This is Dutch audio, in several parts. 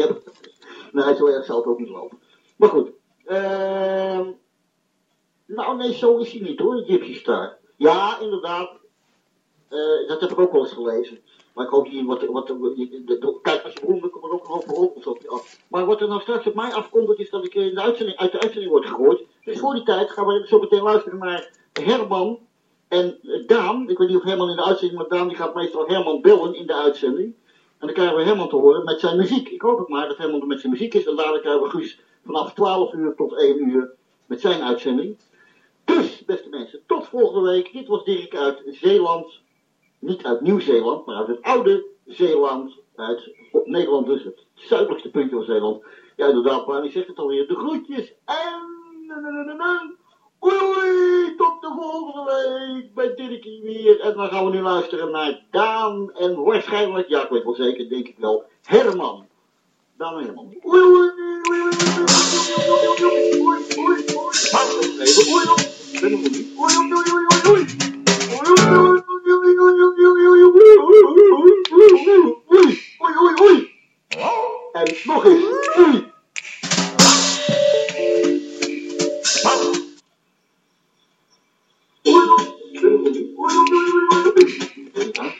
hebben. Nee, zo erg zal ook niet lopen. Maar goed. ehm nou, nee, zo is hij niet hoor, de Gypsy Star. Ja, inderdaad. Eh, dat heb ik ook wel eens gelezen. Maar ik hoop niet wat. wat de- de- kijk, als je beroemd komt er ook een hoop roddels op je af. Maar wat er nou straks op mij afkomt, is dat ik in de uitzending, uit de uitzending word gegooid. Dus voor die tijd gaan we zo meteen luisteren naar Herman en eh, Daan. Ik weet niet of Herman in de uitzending, maar Daan die gaat meestal Herman bellen in de uitzending. En dan krijgen we Herman te horen met zijn muziek. Ik hoop ook maar dat Herman er met zijn muziek is. En dadelijk krijgen we Guus vanaf 12 uur tot 1 uur met zijn uitzending. Dus, beste mensen, tot volgende week. Dit was Dirk uit Zeeland. Niet uit Nieuw-Zeeland, maar uit het oude Zeeland. Uit Nederland dus, het zuidelijkste puntje van Zeeland. Ja, inderdaad, maar ik zeg het alweer. De groetjes en... Oei, tot de volgende week bij Dirkie weer. En dan gaan we nu luisteren naar Daan en waarschijnlijk, ja, ik weet wel zeker, denk ik wel, Herman. Daan en Herman. Oei, oei, oei, oei, oei, oei, oei, Oh.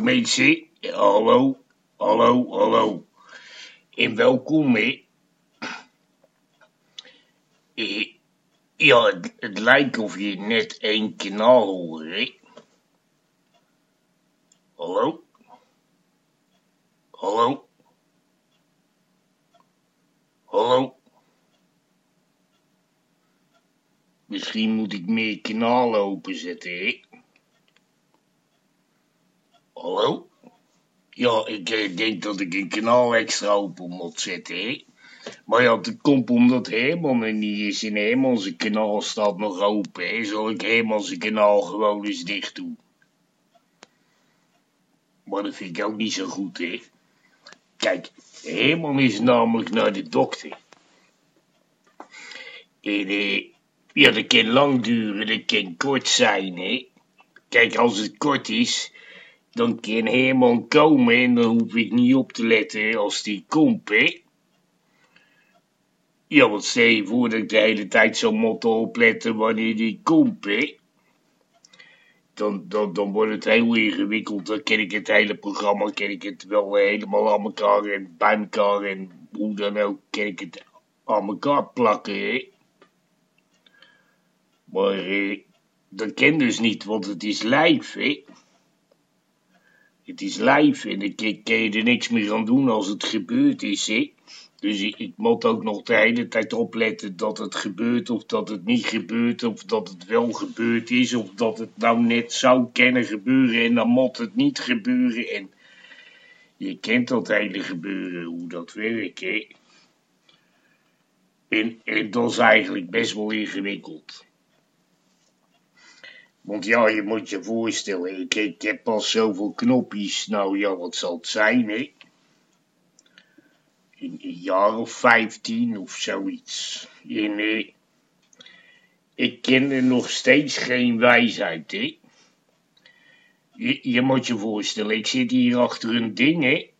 Hallo, hallo, hallo. En welkom, hè. Eh, ja, het, het lijkt of je net één kanaal hoort, hè. Hallo? Hallo? Hallo? Misschien moet ik meer kanalen openzetten, hè? Hallo? Ja, ik eh, denk dat ik een kanaal extra open moet zetten, hè? Maar ja, dat komt omdat Herman er niet is en Herman zijn kanaal staat nog open, hè? Zal ik Herman zijn kanaal gewoon eens dicht doen? Maar dat vind ik ook niet zo goed, hè? Kijk, Herman is namelijk naar de dokter. En eh, ja, dat kan lang duren, dat kan kort zijn, hè. Kijk, als het kort is, dan kan Herman komen en dan hoef ik niet op te letten als die komt. Ja, want stel je voor dat ik de hele tijd zo motto opletten wanneer die komt. Dan, dan, dan wordt het heel ingewikkeld. Dan ken ik het hele programma, ken ik het wel helemaal aan elkaar en bij elkaar en hoe dan ook, ken ik het aan elkaar plakken, hè. Maar eh, dat ken dus niet, want het is live, hè. Het is live en ik kan je er niks meer aan doen als het gebeurd is. Dus ik, ik, moet ook nog de hele tijd opletten dat het gebeurt of dat het niet gebeurt of dat het wel gebeurd is of dat het nou net zou kunnen gebeuren en dan moet het niet gebeuren en je kent dat hele gebeuren, hoe dat werkt, hè. En, en dat is eigenlijk best wel ingewikkeld. Want ja, je moet je voorstellen, ik, heb pas zoveel knopjes, nou ja, wat zal het zijn, hè? een, jaar of vijftien of zoiets. En eh, ik ken er nog steeds geen wijsheid, hè. Je, moet je voorstellen, ik zit hier achter een ding, hè.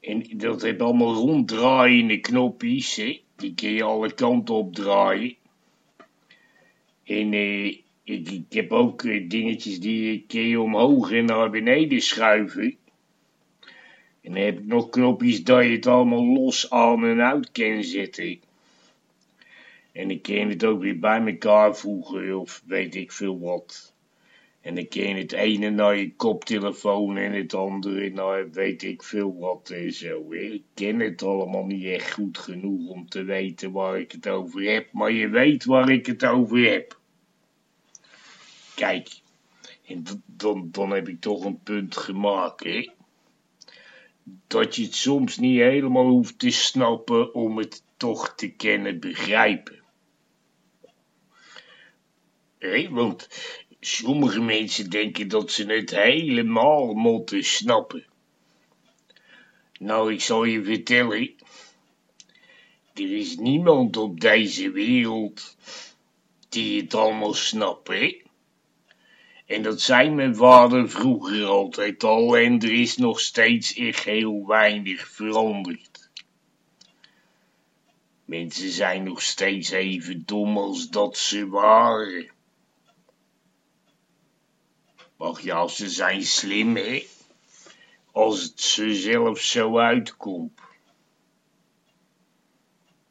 En dat heeft allemaal ronddraaiende knopjes, hè. Die kun je alle kanten op draaien. En eh, ik, ik heb ook eh, dingetjes die kun je omhoog en naar beneden schuiven. En dan heb ik nog knopjes dat je het allemaal los aan en uit kan zetten. En dan kan het ook weer bij elkaar voegen of weet ik veel wat. En dan kan het ene naar je koptelefoon en het andere naar weet ik veel wat en zo. Ik ken het allemaal niet echt goed genoeg om te weten waar ik het over heb, maar je weet waar ik het over heb. Kijk, en dan, dan heb ik toch een punt gemaakt, hè dat je het soms niet helemaal hoeft te snappen om het toch te kennen begrijpen. Hey, want sommige mensen denken dat ze het helemaal moeten snappen. Nou, ik zal je vertellen. Er is niemand op deze wereld die het allemaal snapt, hè? En dat zei mijn vader vroeger altijd al en er is nog steeds echt heel weinig veranderd. Mensen zijn nog steeds even dom als dat ze waren. Maar ja, ze zijn slim, hè? Als het ze zelf zo uitkomt.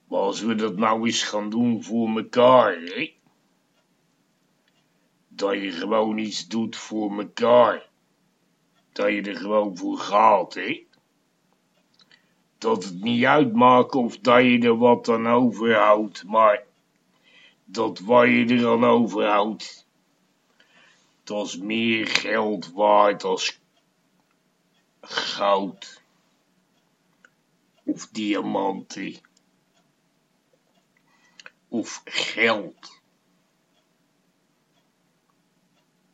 Maar als we dat nou eens gaan doen voor mekaar, hè? Dat je gewoon iets doet voor mekaar. Dat je er gewoon voor gaat, hè. Dat het niet uitmaakt of dat je er wat aan overhoudt, maar dat wat je er aan overhoudt, dat is meer geld waard als goud of diamanten of geld.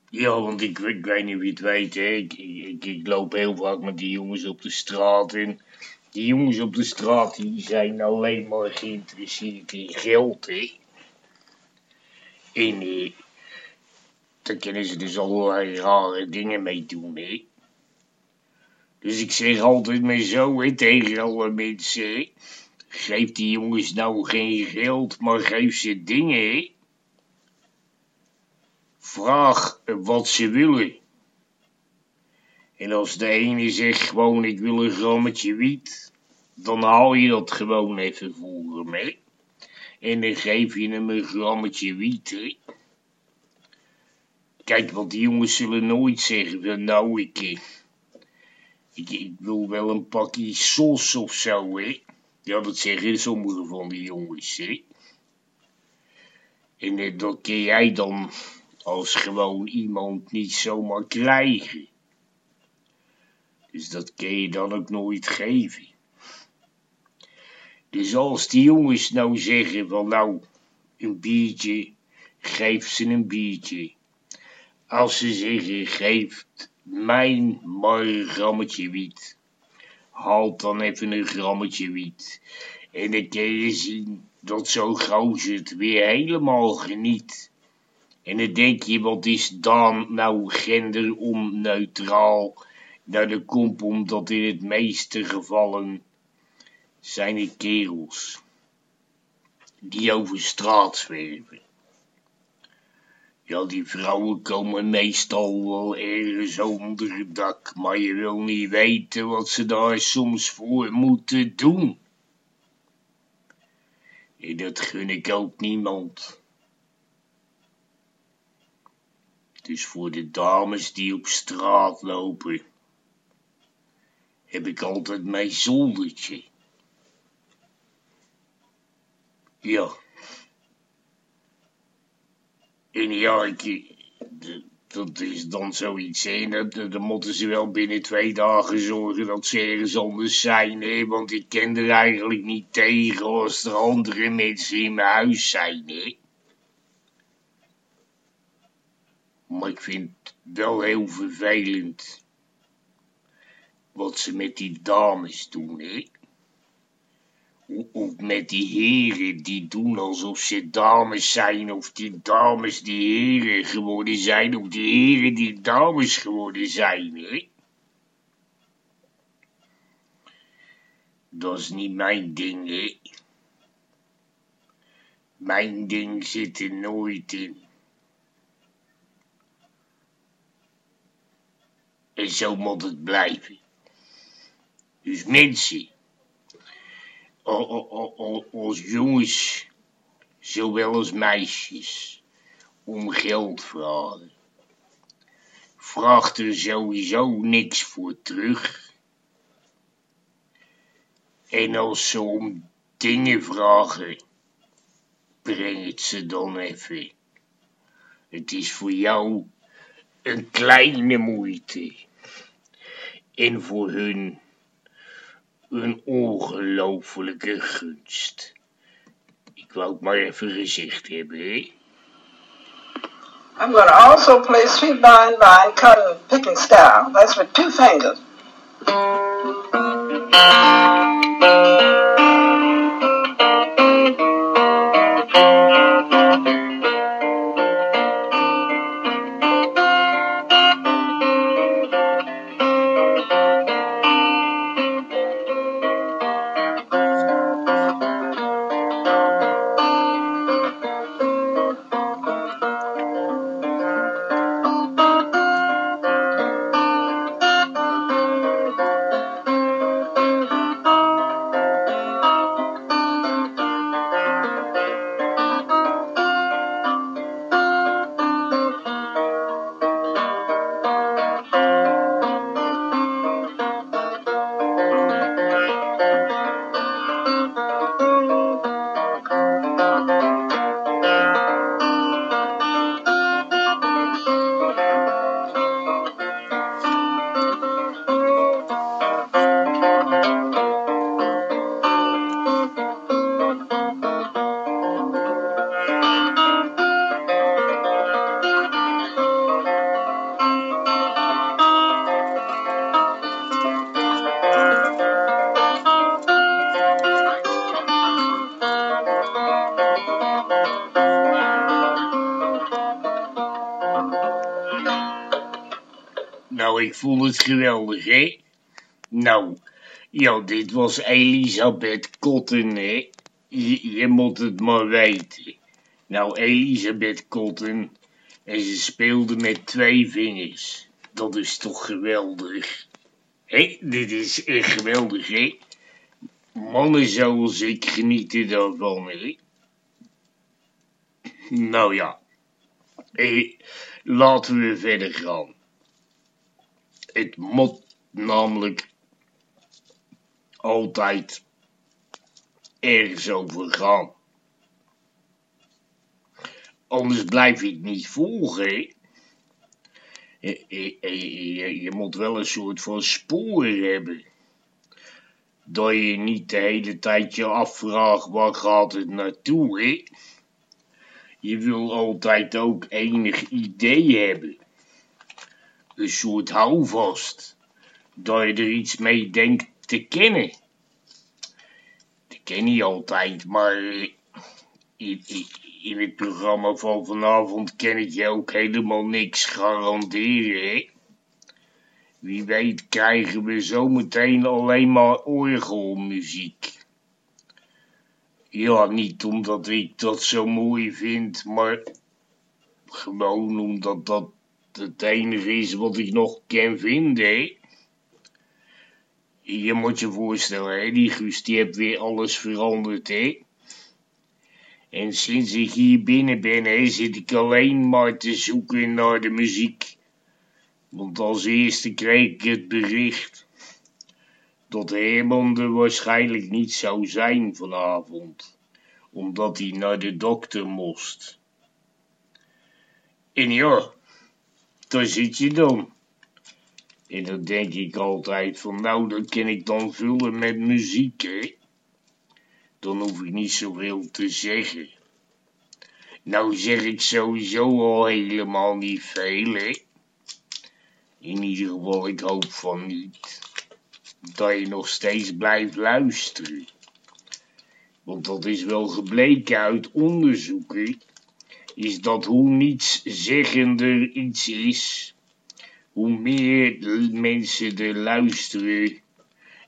Ja, want ik, weet niet wie het weet, hè. Ik, ik, ik, loop heel vaak met die jongens op de straat en die jongens op de straat die zijn alleen maar geïnteresseerd in geld, hè. En eh, daar kunnen ze dus allerlei rare dingen mee doen, hè. Dus ik zeg altijd maar zo tegen alle mensen, hè. Geef die jongens nou geen geld, maar geef ze dingen, hè. Vraag wat ze willen. En als de ene zegt gewoon ik wil een grammetje wiet, dan haal je dat gewoon even voor hem, hè. En dan geef je hem een grammetje wiet. Kijk, want die jongens zullen nooit zeggen nou ik, eh, ik, ik wil wel een pakje sos of zo, hè. Ja, dat zeggen sommige van die jongens, hè. En eh, dat kun jij dan als gewoon iemand niet zomaar krijgen. Dus dat kun je dan ook nooit geven. Dus als die jongens nou zeggen van nou, een biertje, geef ze een biertje. Als ze zeggen, geef mijn een grammetje wiet. Haal dan even een grammetje wiet. En dan kun je zien dat zo'n gozer het weer helemaal geniet En dan denk je, wat is dan nou genderoneutraal? Nou, dat komt omdat in het meeste gevallen zijn het kerels die over straat zwerven. Ja, die vrouwen komen meestal wel ergens onder het dak, maar je wil niet weten wat ze daar soms voor moeten doen. En dat gun ik ook niemand. Dus voor de dames die op straat lopen, heb ik altijd mijn zoldertje. Ja. En ja, ik, dat is dan zoiets, hè. Dan moeten ze wel binnen twee dagen zorgen dat ze ergens anders zijn, hè. Want ik ken er eigenlijk niet tegen als er andere mensen in mijn huis zijn, hè. Maar ik vind het wel heel vervelend wat ze met die dames doen, hè. Of met die heren die doen alsof ze dames zijn, of die dames die heren geworden zijn, of die heren die dames geworden zijn, hè? Dat is niet mijn ding, hè? Mijn ding zit er nooit in. En zo moet het blijven. Dus mensen als jongens, zowel als meisjes, om geld vragen. Vraagt er sowieso niks voor terug. En als ze om dingen vragen, breng het ze dan even. Het is voor jou een kleine moeite. En voor hun een ongelofelijke gunst. Ik wou het maar even gezegd hebben, hè? I'm going also play Sweet Vine Vine Cotton Picking Style. That's with two fingers. Het geweldig, hè? Nou, ja, dit was Elisabeth Cotton, hè? Je, moet het maar weten. Nou, Elisabeth Cotton, en ze speelde met twee vingers. Dat is toch geweldig? Hé, dit is echt geweldig, hè? Mannen zoals ik genieten daarvan, hè? Nou ja, hey, laten we verder gaan. Het moet namelijk altijd ergens over gaan. Anders blijf je het niet volgen. Je, je, moet wel een soort van spoor hebben. Dat je niet de hele tijd je afvraagt waar gaat het naartoe, hè? Je wil altijd ook enig idee hebben een soort houvast. Dat je er iets mee denkt te kennen. Dat ken je altijd, maar in, in, in het programma van vanavond kan ik je ook helemaal niks garanderen, hè? Wie weet krijgen we zometeen alleen maar orgelmuziek. Ja, niet omdat ik dat zo mooi vind, maar gewoon omdat dat het enige is wat ik nog kan vinden? Je moet je voorstellen, hè, die Guus heeft weer alles veranderd, hè? En sinds ik hier binnen ben, hè, zit ik alleen maar te zoeken naar de muziek. Want als eerste kreeg ik het bericht dat Herman er waarschijnlijk niet zou zijn vanavond, omdat hij naar de dokter moest. En ja, daar zit je dan. En dan denk ik altijd van nou, dat kan ik dan vullen met muziek, hè. Dan hoef ik niet zoveel te zeggen. Nou zeg ik sowieso al helemaal niet veel, hè. In ieder geval, ik hoop van niet. Dat je nog steeds blijft luisteren. Want dat is wel gebleken uit onderzoeken. Is dat hoe nietszeggender iets is, hoe meer mensen er luisteren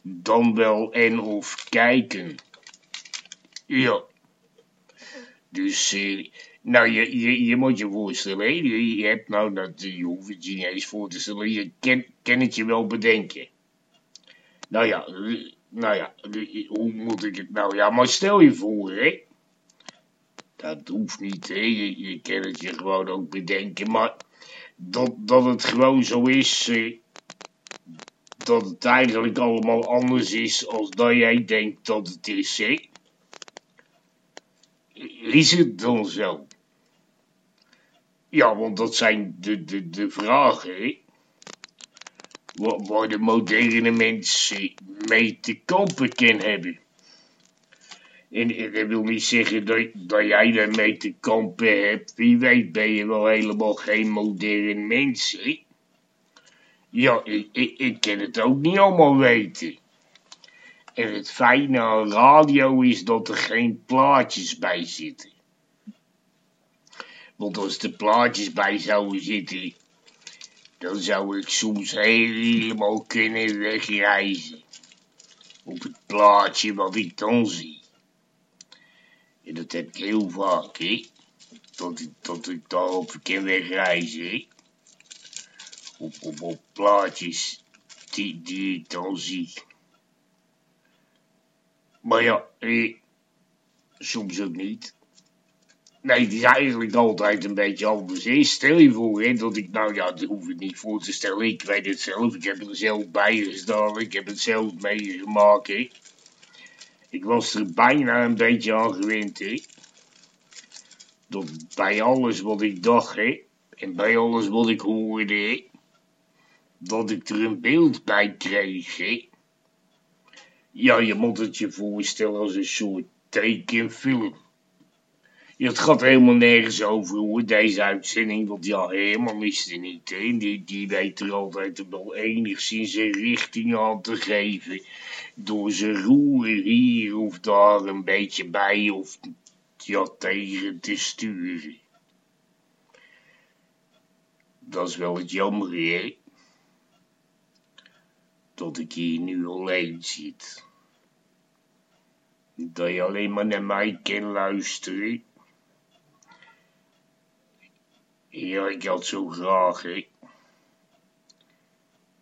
dan wel en of kijken. Ja. Dus, eh, nou, je, je, je moet je voorstellen, hè? Je, hebt nou dat, je hoeft het je niet eens voor te stellen, je kan, het je wel bedenken. Nou ja, eh, nou ja, eh, hoe moet ik het nou? Ja, maar stel je voor, hè? Dat hoeft niet, hè? Je, kan het je gewoon ook bedenken, maar dat, dat het gewoon zo is, eh, dat het eigenlijk allemaal anders is als dat jij denkt dat het is? Is het dan zo? Ja, want dat zijn de, de, de vragen? Waar, de moderne mensen mee te kampen kan hebben. En, dat wil niet zeggen dat, dat jij daarmee te kampen hebt. Wie weet ben je wel helemaal geen modern mens, hè? Ja, ik, ik, ik kan het ook niet allemaal weten. En het fijne aan radio is dat er geen plaatjes bij zitten. Want als er plaatjes bij zouden zitten, dan zou ik soms helemaal kunnen wegreizen. Op het plaatje wat ik dan zie. En dat heb ik heel vaak, hè. Dat ik, dat ik daarop kan wegreizen, hè. Op, op, op plaatjes die, die ik dan zie. Maar ja, eh, soms ook niet. Nee, het is eigenlijk altijd een beetje anders. Hè? Stel je voor hè, dat ik, nou ja, dat hoef ik niet voor te stellen. Ik weet het zelf, ik heb er zelf bij gestaan, ik heb het zelf meegemaakt. Hè? Ik was er bijna een beetje aan gewend. Hè? Dat bij alles wat ik dacht, hè, en bij alles wat ik hoorde, hè, dat ik er een beeld bij kreeg. Hè? Ja, je moet het je voorstellen als een soort tekenfilm. Het gaat helemaal nergens over hoor, deze uitzending, want ja, helemaal is er niet. Hè. Die, die weet er altijd wel enigszins een richting aan te geven. Door zijn roer hier of daar een beetje bij of ja, tegen te sturen. Dat is wel het jammer, hè. Dat ik hier nu alleen zit. Dat je alleen maar naar mij kan luisteren. Ja, ik had zo graag, hè.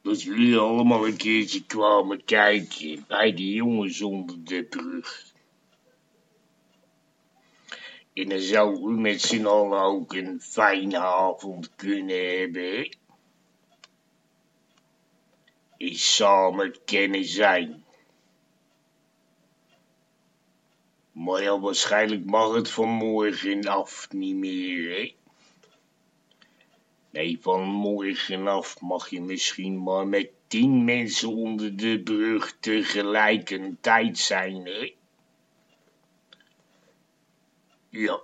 Dat jullie allemaal een keertje kwamen kijken bij die jongens onder de brug. En dan zou u met z'n allen ook een fijne avond kunnen hebben. En samen kennen zijn. Maar ja, waarschijnlijk mag het van morgen af niet meer, hè. Nee, van morgen af mag je misschien maar met tien mensen onder de brug tegelijkertijd zijn, hè? Ja.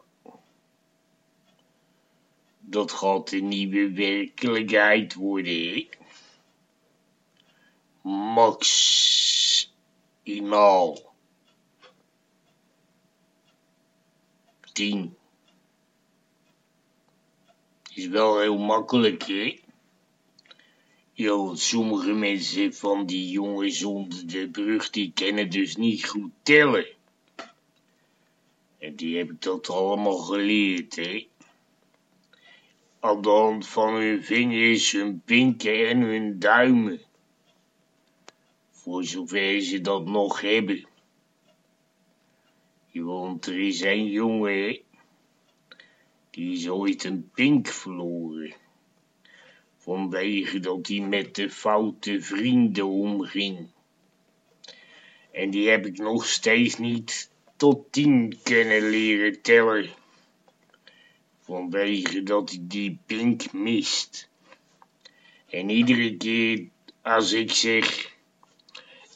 Dat gaat de nieuwe werkelijkheid worden, hè? Maximaal. tien. Is wel heel makkelijk, hè? Ja, sommige mensen van die jongens onder de brug, die kennen dus niet goed tellen. En die heb ik dat allemaal geleerd, hè? Aan de hand van hun vingers, hun pinken en hun duimen. Voor zover ze dat nog hebben. Want er is een jongen? Die is ooit een pink verloren. Vanwege dat hij met de foute vrienden omging. En die heb ik nog steeds niet tot tien kunnen leren tellen. Vanwege dat hij die pink mist. En iedere keer als ik zeg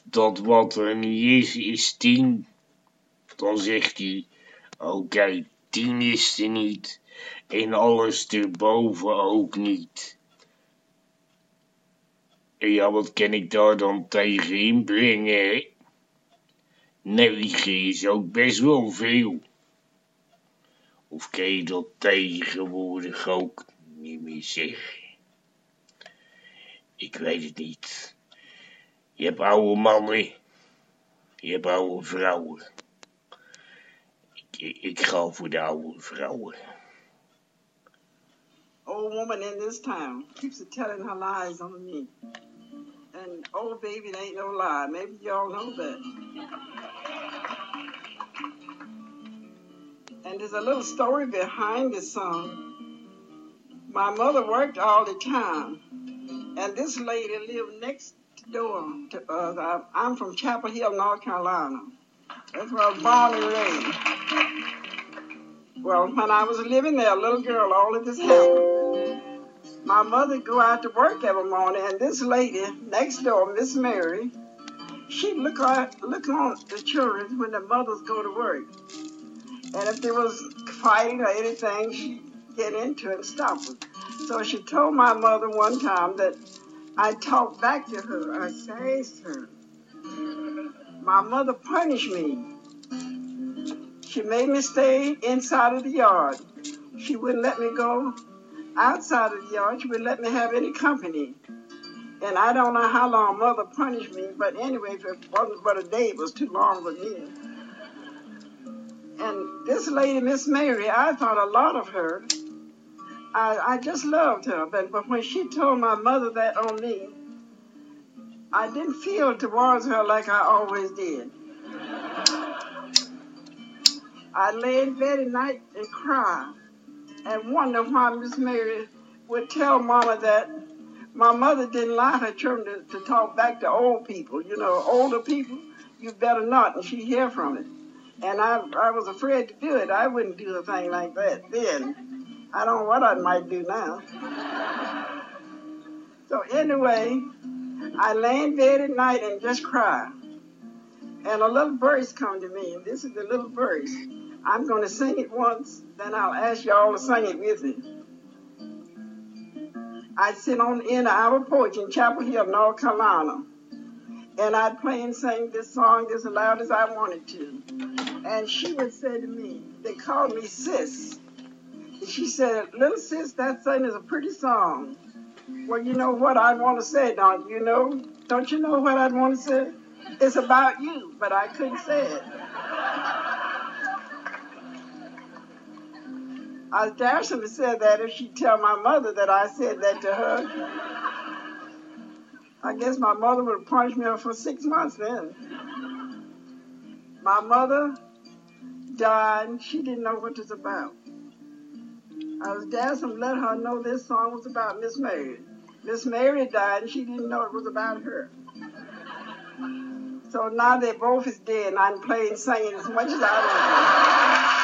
dat wat er niet is, is tien, dan zegt hij, oké, tien is er niet en alles erboven ook niet. Ja, wat kan ik daar dan tegen inbrengen, hè? Negen is ook best wel veel. Of kan je dat tegenwoordig ook niet meer zeggen? Ik weet het niet. Je hebt oude mannen, je hebt oude vrouwen. Ik, ik ga voor de oude vrouwen. Old woman in this town keeps telling her lies on me. And oh baby, it ain't no lie. Maybe y'all know that. And there's a little story behind this song. My mother worked all the time, and this lady lived next door to us. I'm from Chapel Hill, North Carolina. That's where I was born and raised. Well, when I was living there, a little girl, all of this happened. My mother go out to work every morning, and this lady next door, Miss Mary, she look out, look on the children when the mothers go to work. And if there was fighting or anything, she'd get into it and stop it. So she told my mother one time that I talked back to her. I says her. My mother punished me. She made me stay inside of the yard. She wouldn't let me go outside of the yard. She wouldn't let me have any company. And I don't know how long mother punished me, but anyway, if it wasn't but a day, it was too long for me. And this lady, Miss Mary, I thought a lot of her. I, I just loved her, but, but when she told my mother that on me, I didn't feel towards her like I always did. I lay in bed at night and cry and wonder why Miss Mary would tell Mama that my mother didn't like her children to, to talk back to old people. You know, older people, you better not, and she hear from it. And I, I was afraid to do it. I wouldn't do a thing like that then. I don't know what I might do now. so anyway, I lay in bed at night and just cry. And a little verse come to me, and this is the little verse. I'm going to sing it once, then I'll ask you all to sing it with me. I'd sit on the end of our porch in Chapel Hill, North Carolina, and I'd play and sing this song as loud as I wanted to. And she would say to me, they called me sis. She said, little sis, that thing is a pretty song. Well, you know what I want to say, don't you know? Don't you know what I'd want to say? It's about you, but I couldn't say it. I have said that if she'd tell my mother that I said that to her. I guess my mother would have punished me for six months then. My mother died. She didn't know what it was about. I was dancing to let her know this song was about Miss Mary. Miss Mary died and she didn't know it was about her. So now they both is dead and I'm playing singing as much as I want.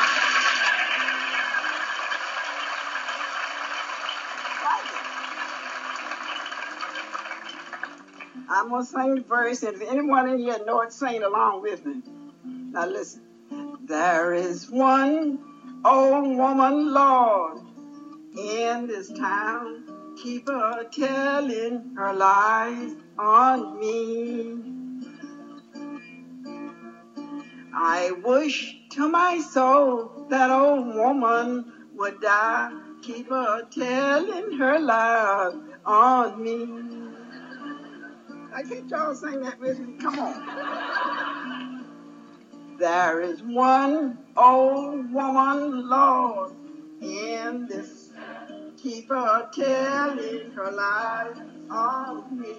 I'm gonna sing the verse, and if anyone in here know it, sing along with me. Now listen. There is one old woman, Lord, in this town. Keep her telling her lies on me. I wish to my soul that old woman would die. Keep her telling her lies on me. I can't y'all sing that with me? Come on. There is one old woman, Lord, in this. Keep her telling her lies on me.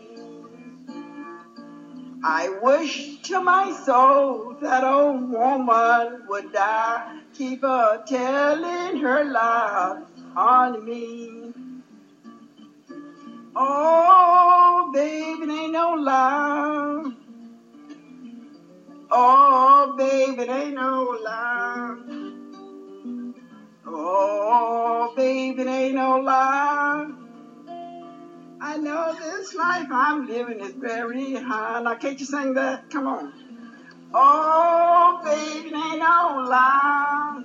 I wish to my soul that old woman would die. Keep her telling her lies on me. Oh, baby, ain't no lie. Oh, baby, ain't no lie. Oh, baby, ain't no lie. I know this life I'm living is very high. Now, can't you sing that? Come on. Oh, baby, ain't no lie.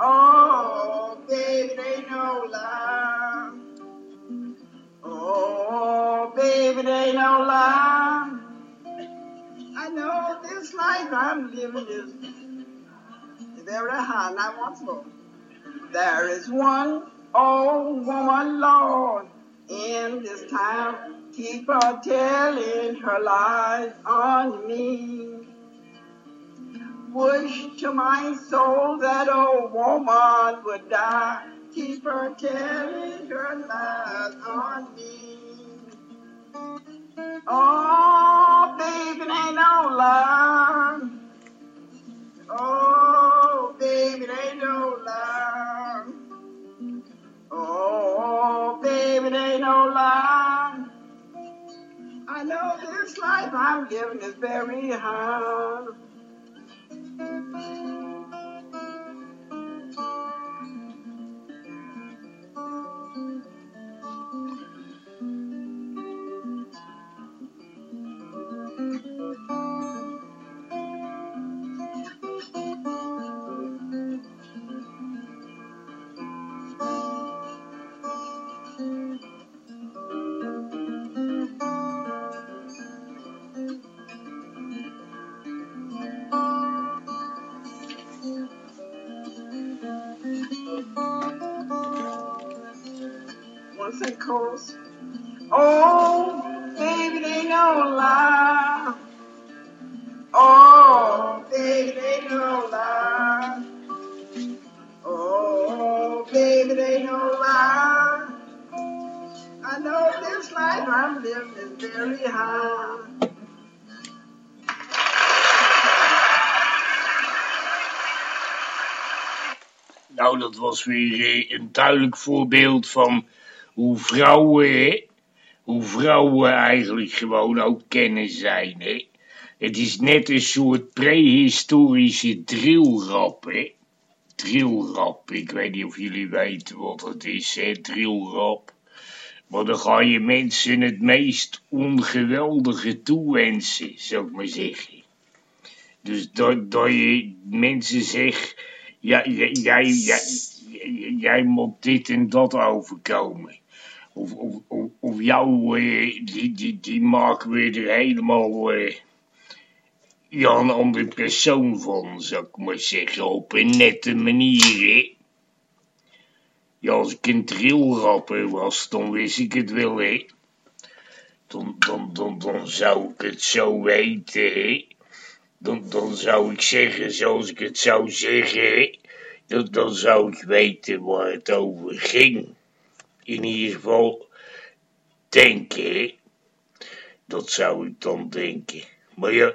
Oh, baby, ain't no lie. Oh, baby, ain't no lie. I know this life I'm living is very high. Now, once more. There is one old woman, Lord, in this town. Keep on telling her lies on me. Wish to my soul that old woman would die. Keep her telling her lies on me. Oh, baby, it ain't no lie. Oh, baby, it ain't no lie. Oh, baby, it ain't no lie. I know this life I'm living is very hard. Chorus? Oh, baby, they no lie. Oh, baby, they no lie. Oh, baby, they no lie. I know this life I'm living is very high. Nou, dat was weer eh, een duidelijk voorbeeld van hoe vrouwen, hè, hoe vrouwen eigenlijk gewoon ook kennen zijn. Hè. Het is net een soort prehistorische drillrap, hè. Drillrap, ik weet niet of jullie weten wat het is, hè, drillrap. Maar dan ga je mensen het meest ongeweldige toewensen, zou ik maar zeggen. Dus dat, dat je mensen zegt, ja, jij, jij, jij, jij moet dit en dat overkomen. Of, of, of, of jou, eh, die, die, die maken we er helemaal eh, een andere persoon van, zou ik maar zeggen, op een nette manier. Hè? Ja, als ik een trilrapper was, dan wist ik het wel, hè. Dan, dan, dan, dan zou ik het zo weten, hè. Dan, dan zou ik zeggen zoals ik het zou zeggen, hè. Dan, dan zou ik weten waar het over ging. In ieder geval denken. Dat zou ik dan denken. Maar ja,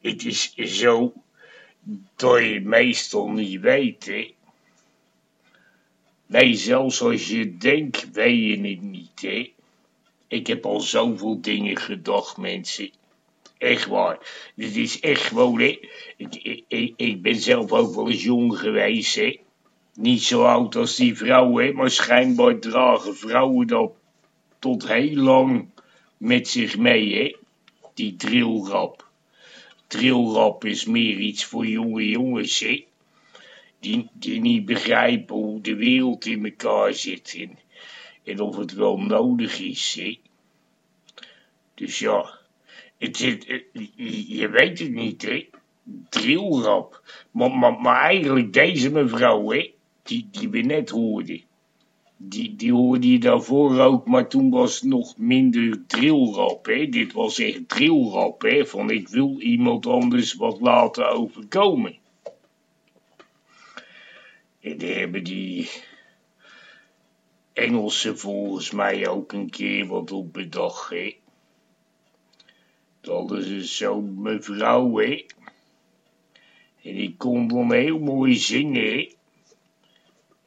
het is zo dat je meestal niet weet, hè. Nee, zelfs als je denkt, weet je het niet, hè. Ik heb al zoveel dingen gedacht, mensen. Echt waar. Dit is echt gewoon, hè. Ik, ik, ik ben zelf ook wel eens jong geweest, hè. Niet zo oud als die vrouwen, hè. Maar schijnbaar dragen vrouwen dat tot heel lang met zich mee, hè. Die drillrap. Drillrap is meer iets voor jonge jongens, hè die, die niet begrijpen hoe de wereld in elkaar zit en, of het wel nodig is. Hè? Dus ja, het eh, je, weet het niet, hè? trilrap. Maar, maar, maar eigenlijk deze mevrouw, hè, die, die we net hoorden. Die, die hoorde je daarvoor ook, maar toen was het nog minder trilrap, hè. Dit was echt trilrap, hè, van ik wil iemand anders wat laten overkomen. En daar hebben die Engelsen volgens mij ook een keer wat op bedacht, hè. Dat hadden ze zo'n mevrouw, hè. En die kon dan heel mooi zingen, hè.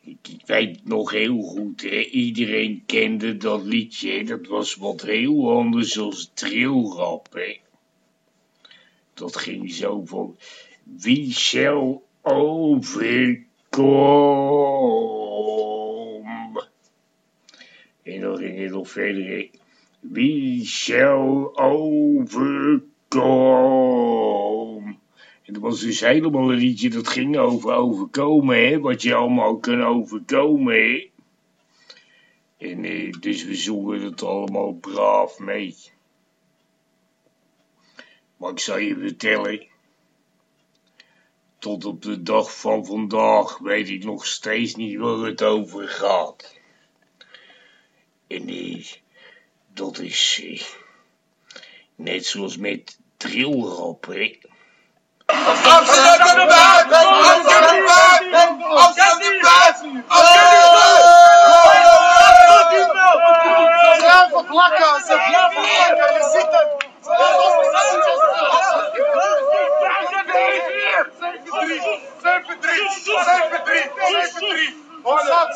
Ik, weet nog heel goed, hè. Iedereen kende dat liedje. Dat was wat heel anders als trilrap, hè. Dat ging zo van... Wie zal overkomen? En dan ging het nog verder. Wie zal overkomen? Dat was dus helemaal een liedje dat ging over overkomen, hè? Wat je allemaal kan overkomen? En eh, dus we zongen het allemaal braaf mee. Maar ik zal je vertellen, tot op de dag van vandaag weet ik nog steeds niet waar het over gaat. En eh, dat is eh, net zoals met drillrap. Amsterdam Buit! Amsterdam Buit! Amsterdam Buit! Ze blijven plakken, ze blijven plakken, je ziet het. 7-3, 7-3, 7-3. Wat staat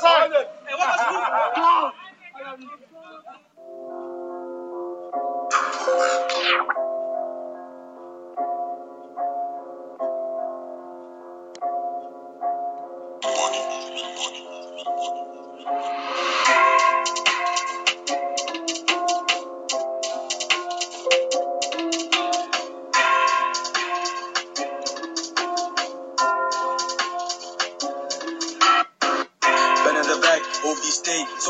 Thank you.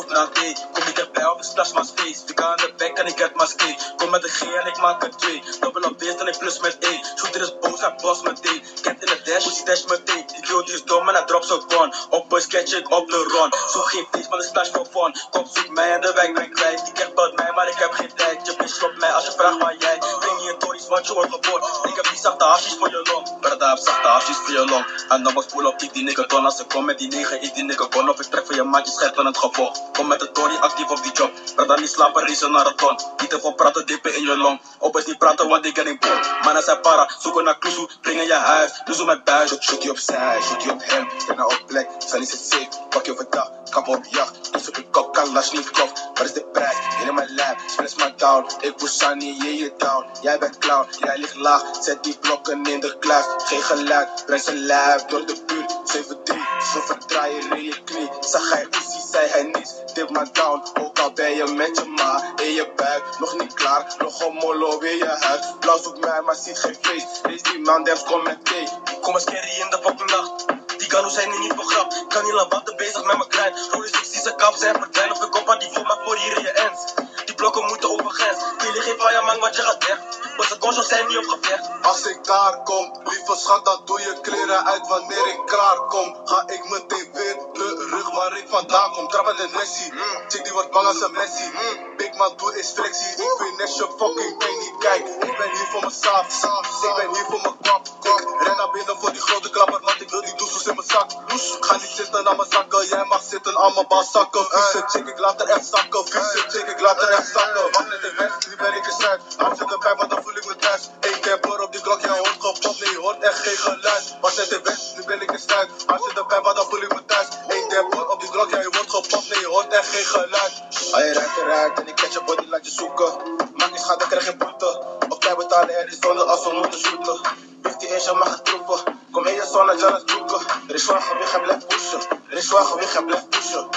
D. Kom ik of ik splash maar space. Ik ga in de back en ik heb skate. Kom met de G en ik maak er twee. Double op beest en ik plus met E. Shooter is boos en boss met D. Cat in de dash, pussy dash met T. Die kill die is dom en hij drop zo gun. Op boys catch ik op de run. Zoek geen face, maar de splash voor fun. Kom zoek mij en de wijk ben kwijt. Die kent bouwt mij, maar ik heb geen tijd. Je bitch klopt mij als je vraagt waar jij. Breng niet in tories, want je wordt geboord. Ik heb die zachte hasjes voor je long. Brada heb zachte hasjes voor je long. En dan was pull op, ik die nigga don. Als ik kom met die negen, ik die nigga gon. Of ik trek voor je maatje, scherp aan het gevolg. Kom met de tory, actief op die job. Brada niet slapen, racen naar het ton. Niet te veel praten, dippen in je long. Op is niet praten, want ik getting bored. Mannen zijn para, zoeken naar kluzu, brengen je huis. Dus met buis. Shoot, je opzij, shoot je op hem. Ren naar op plek, zijn is het safe. Pak je overdag, kap op jacht. Dus op je kop, Kalashnikov. Wat is de prijs? In mijn lab, split my down. Ik push Sunny, yeah, je down. Jij bent clown, jij ligt laag. Zet die blokken in de kluis. Geen geluid, breng zijn lijf door de buurt. 7-3, zo in je knie. Zag hij precies, zei hij niets. Tip my down, ook al ben je met je ma in je buik. Nog niet klaar, nog een mollo in je huid. Blauw zoekt mij, maar ziet geen face. Deze die man, dems kom met thee. Kom eens carry in de fucking nacht. Die gano's zijn niet grap. Kan niet lang wachten bezig met mijn klein. Rollies, ik zie ze kap zijn verdwijnen. Of ik op die voor maar voor hier in je ends. Die blokken moeten over grens. Jullie geen van je man, want je gaat weg. Onze conscious zijn niet opgevecht. Als ik daar kom, lieve schat, dan doe je kleren uit wanneer ik klaar kom. Ga ik meteen weer terug waar ik vandaan kom. Trap met een Messi, chick die wordt bang als een Messi. Big man, doe is flexie. Ik finish je fucking ding niet. Kijk, ik ben hier voor mijn saaf, ik ben hier voor mijn kwap. Ik ren naar binnen voor die grote klapper, want ik wil die doezels in mijn zak. Loes, ga niet zitten aan mijn zakken, jij mag zitten aan mijn balzakken. Vieze chick, ik laat er echt zakken. Vieze chick, ik laat er echt zakken. Wacht net in west, nu ben ik in zuid. Hart zit erbij, want dan voel ik me thuis. Eén temper op die klok, jij hoort gepopt, nee, je hoort echt geen geluid. Wacht net in west, nu ben ik in zuid. Hart zit erbij, want dan voel ik me thuis. Eén temper op die klok, jij wordt gepopt, nee, je hoort echt geen geluid. Je rijdt, rijdt en ik catch je body, laat je zoeken. Maak niet schat, dan krijg je boete. Op tijd betalen er is zonder als we moeten shooten. 50 inch, je mag het troepen. Kom hier, zon, je het zoeken. Er is zwaar gewicht en blijf pushen. Er is zwaar gewicht en blijf pushen.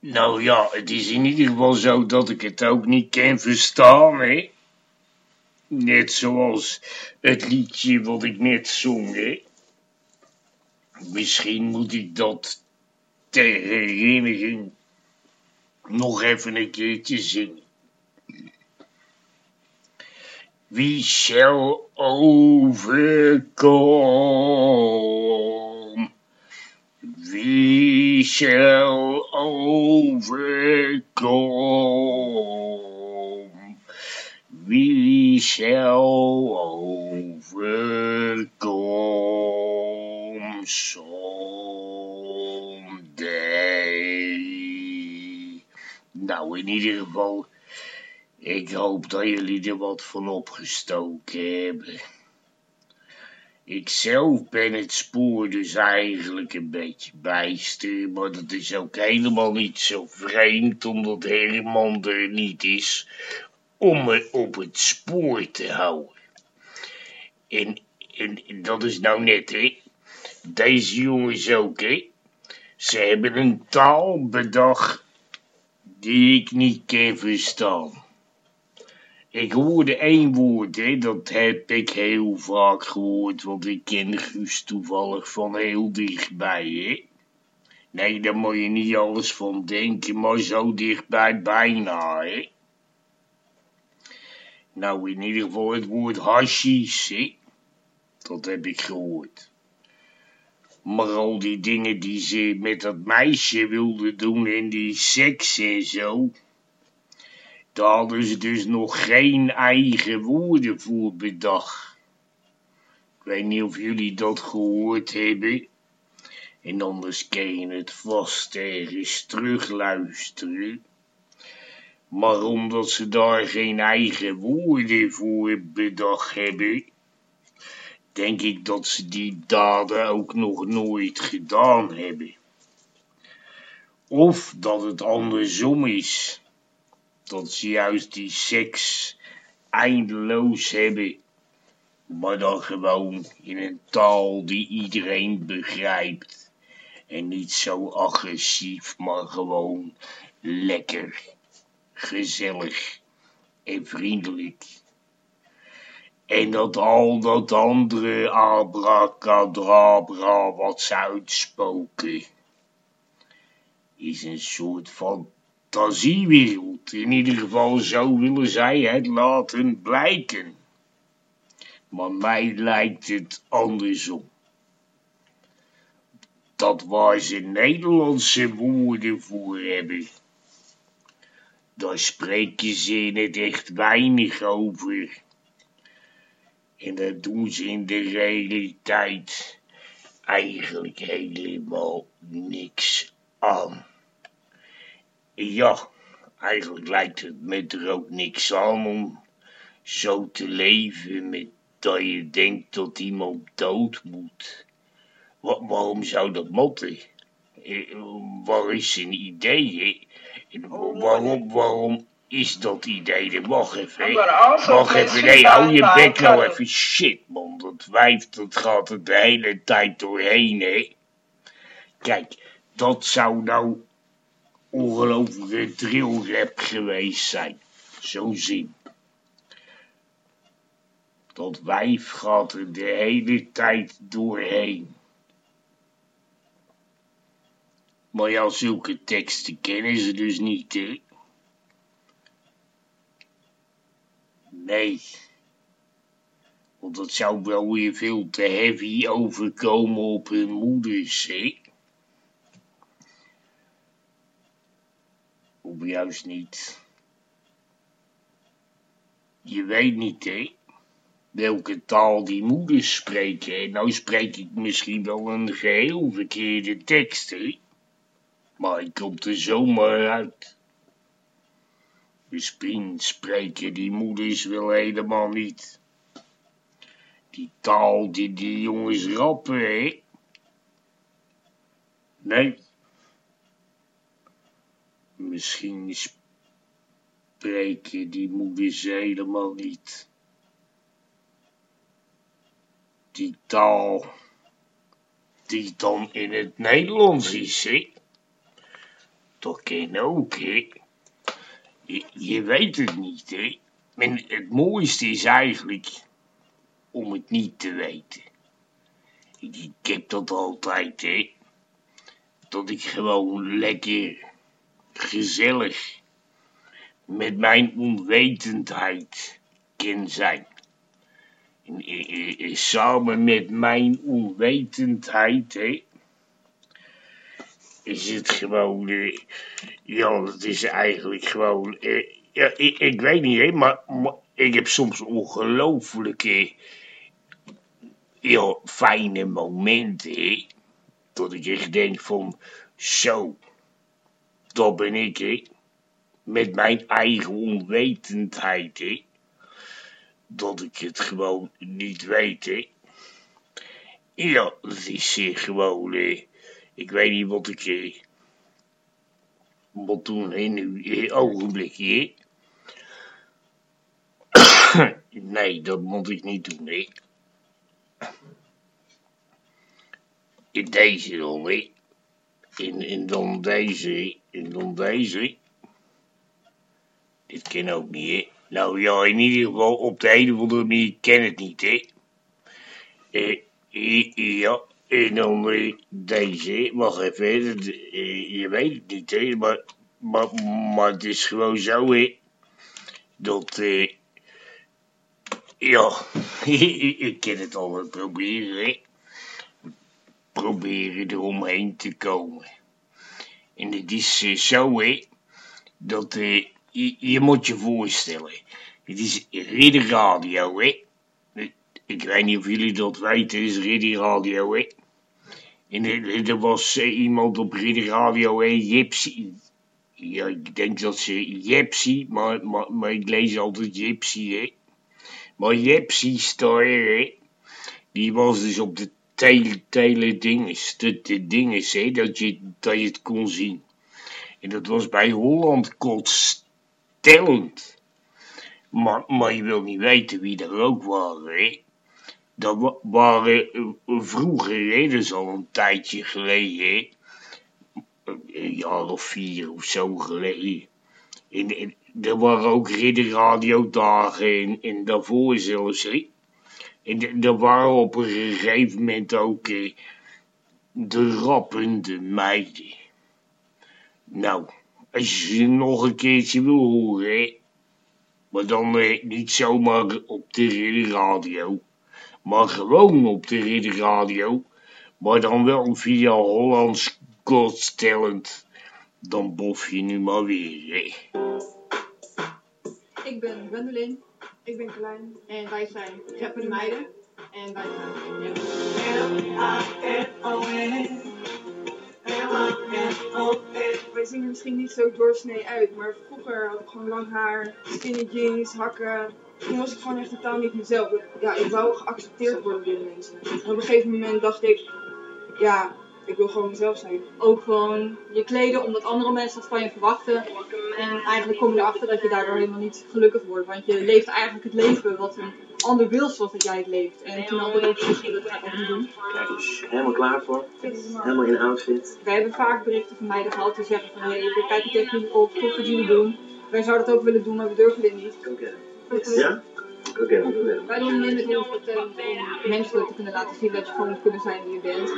Nou ja, het is in ieder geval zo dat ik het ook niet kan verstaan, hè. Net zoals het liedje wat ik net zong, hè. Misschien moet ik dat ter herinnering nog even een keertje zingen. Wie shall overcome? Wie? Wie shall overcome someday? Nou, in ieder geval, ik hoop dat jullie er wat van opgestoken hebben. Ik zelf ben het spoor dus eigenlijk een beetje bijster, maar dat is ook helemaal niet zo vreemd, omdat Herman er niet is om me op het spoor te houden. En, en, dat is nou net, hè. Deze jongens ook, hè. Ze hebben een taal bedacht die ik niet kan verstaan. Ik hoorde één woord, hè, dat heb ik heel vaak gehoord, want ik ken Guus toevallig van heel dichtbij, hè. Nee, daar moet je niet alles van denken, maar zo dichtbij bijna, hè. Nou, in ieder geval het woord hashish. Dat heb ik gehoord. Maar al die dingen die ze met dat meisje wilden doen en die seks en zo, daar hadden ze dus nog geen eigen woorden voor bedacht. Ik weet niet of jullie dat gehoord hebben. En anders kun je het vast ergens terugluisteren. Maar omdat ze daar geen eigen woorden voor bedacht hebben, denk ik dat ze die daden ook nog nooit gedaan hebben. Of dat het andersom is. Dat ze juist die seks eindeloos hebben, maar dan gewoon in een taal die iedereen begrijpt. En niet zo agressief, maar gewoon lekker, gezellig en vriendelijk. En dat al dat andere abracadabra wat ze uitspoken, is een soort fantasiewereld. In ieder geval zo willen zij het laten blijken. Maar mij lijkt het andersom. Dat waar ze Nederlandse woorden voor hebben, daar spreken ze in het echt weinig over. En daar doen ze in de realiteit eigenlijk helemaal niks aan. Ja, eigenlijk lijkt het me er ook niks aan om zo te leven met dat je denkt dat iemand dood moet. Wa- waarom zou dat moeten? Eh, Waar is een idee? Wa- waarom, waarom is dat idee er? Wacht even. Wacht even, nee, hou je bek nou even. Shit, man. Dat wijf, dat gaat er de hele tijd doorheen, hè. Kijk, dat zou nou ongelofelijke drillrap geweest zijn. Zo'n zin. Dat wijf gaat er de hele tijd doorheen. Maar ja, zulke teksten kennen ze dus niet, hè. Nee. Want dat zou wel weer veel te heavy overkomen op hun moeders, hè? Of juist niet. Je weet niet, hè? Welke taal die moeders spreken. En nou spreek ik misschien wel een geheel verkeerde tekst, hè? Maar ik kom er zomaar uit. Misschien spreken die moeders wel helemaal niet. Die taal die die jongens rappen, hè? Nee. Misschien spreken die moeders helemaal niet. Die taal die dan in het Nederlands is, hè? Dat kan ook, hè? Je, weet het niet, hè? En het mooiste is eigenlijk om het niet te weten. ik, heb dat altijd, hè. Dat ik gewoon lekker gezellig met mijn onwetendheid kan zijn. En, eh, eh, samen met mijn onwetendheid, hè, is het gewoon, eh, ja, het is eigenlijk gewoon, eh, ja, ik, ik weet niet, hè, maar, ik heb soms ongelooflijke, ja, fijne momenten, hè, dat ik echt denk van, zo, dat ben ik, hè, met mijn eigen onwetendheid, hè, dat ik het gewoon niet weet, hè. Ja, het is eh, gewoon, ik weet niet wat ik eh, moet doen in uw eh, ogenblikje, nee, dat moet ik niet doen, hè. In deze dan, hè. En, en dan deze, en dan deze. Dit ken ook niet. Nou ja, in ieder geval op de of andere manier ken het niet, hè. Eh, eh, ja, en dan eh, deze, wacht even, dat, eh, je weet het niet, hè, maar, maar, maar het is gewoon zo, hè, dat, eh, ja, ik kan het al wel proberen, hè. Proberen eromheen te komen. En het is eh, zo, hè, dat, eh, je, je moet je voorstellen, het is Ridder Radio, hè. Ik weet niet of jullie dat weten, het is Ridder Radio, hè. En er, was eh, iemand op Radio, hè, Jipsy. Ja, ik denk dat ze Jepsy, maar, maar, ik lees altijd Jipsy, hè. Maar Jepsy Star, die was dus op de tele, tele dinges, de, de dinges, hè, dat je, dat je het kon zien. En dat was bij Holland Got. Maar, maar je wil niet weten wie er ook waren, hè. Dat wa- waren eh, vroeger, hè, dat is al een tijdje geleden. Een jaar of vier of zo geleden. En, en er waren ook ridderradiodagen en, en daarvoor zelfs. En er waren op een gegeven moment ook eh, de rappende meiden. Nou, als je ze nog een keertje wil horen. Maar dan eh, niet zomaar op de ridderradio. Maar gewoon op de ridderradio. Maar dan wel via Hollands Got Talent. Dan bof je nu maar weer, hè. Ik ben Gwendolyn. Ik ben Klein. En wij zijn Rappende Meiden. En wij zijn... Wij zien er misschien niet zo doorsnee uit, maar vroeger had ik gewoon lang haar, skinny jeans, hakken. Toen was ik gewoon echt totaal niet mezelf. Ja, ik wou geaccepteerd worden door de mensen. En op een gegeven moment dacht ik, ja, ik wil gewoon mezelf zijn. ook gewoon je kleden omdat andere mensen dat van je verwachten. En eigenlijk kom je erachter dat je daardoor helemaal niet gelukkig wordt. Want je leeft eigenlijk het leven wat een ander wil zoals dat jij het leeft. En toen had ik ook zoiets van, dat ga ik ook niet doen. Kijk eens, helemaal klaar voor. Helemaal in outfit. Wij hebben vaak berichten van meiden gehad die zeggen van hé, we kijken tegen jullie op, goed wat jullie doen. Wij zouden het ook willen doen, maar we durven dit niet. Oké. Ja? Oké, oké. Wij doen meer met heel veel talent om mensen te kunnen laten zien dat je gewoon moet kunnen zijn wie je bent.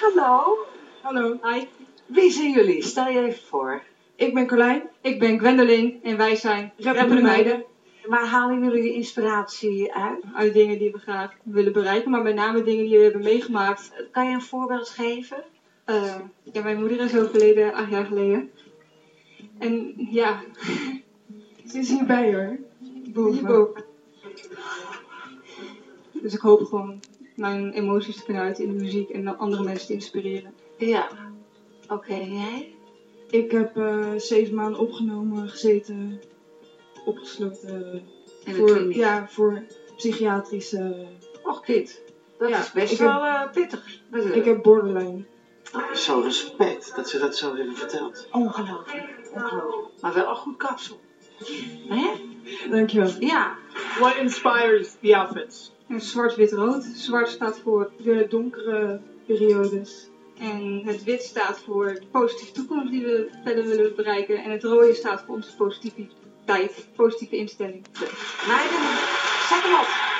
Hallo, Hallo. Hi. wie zijn jullie? Stel je even voor. Ik ben Carlijn. Ik ben Gwendolyn. En wij zijn Rappende Meiden. Waar halen jullie je inspiratie uit? Uit dingen die we graag willen bereiken, maar met name dingen die we hebben meegemaakt. Kan je een voorbeeld geven? Eh, ja, mijn moeder is overleden acht jaar geleden. En ja, ze is hierbij hoor. Hierboven. Dus ik hoop gewoon mijn emoties te kunnen uiten in de muziek en andere mensen te inspireren. Ja. Oké, jij? Ik heb eh, zeven maanden opgenomen, gezeten, opgesloten. In de voor, ja, voor psychiatrische. Och, dit. Dat Ja, is best wel eh, pittig. natuurlijk. Ik heb borderline. Zo respect dat ze dat zo hebben verteld. Ongelooflijk. Ongelooflijk. Maar wel een goed kapsel. Hè? Dankjewel. Ja. What inspires the outfits? Zwart-wit-rood. Zwart staat voor De donkere periodes. En het wit staat voor de positieve toekomst die we verder willen bereiken. En het rode staat voor onze positiviteit, positieve instelling. Meiden, zet hem op. Hele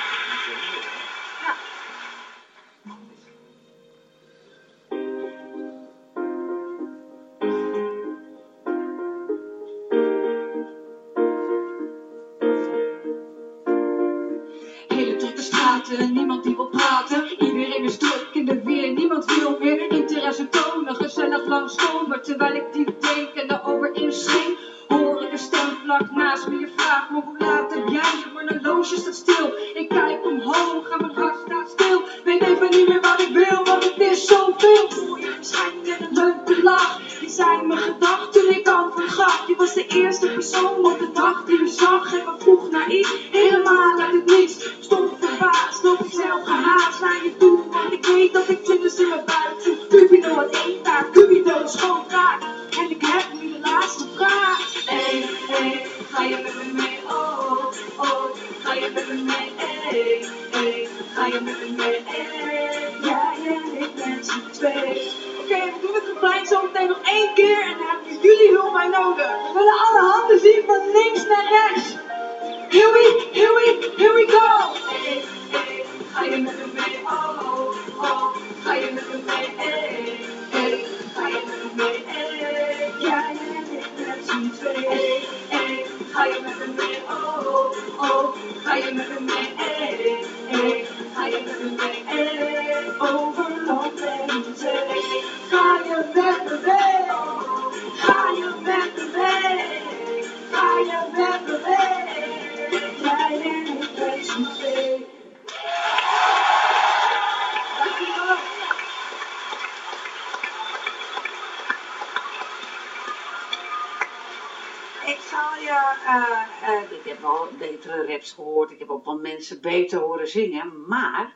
horen zingen, maar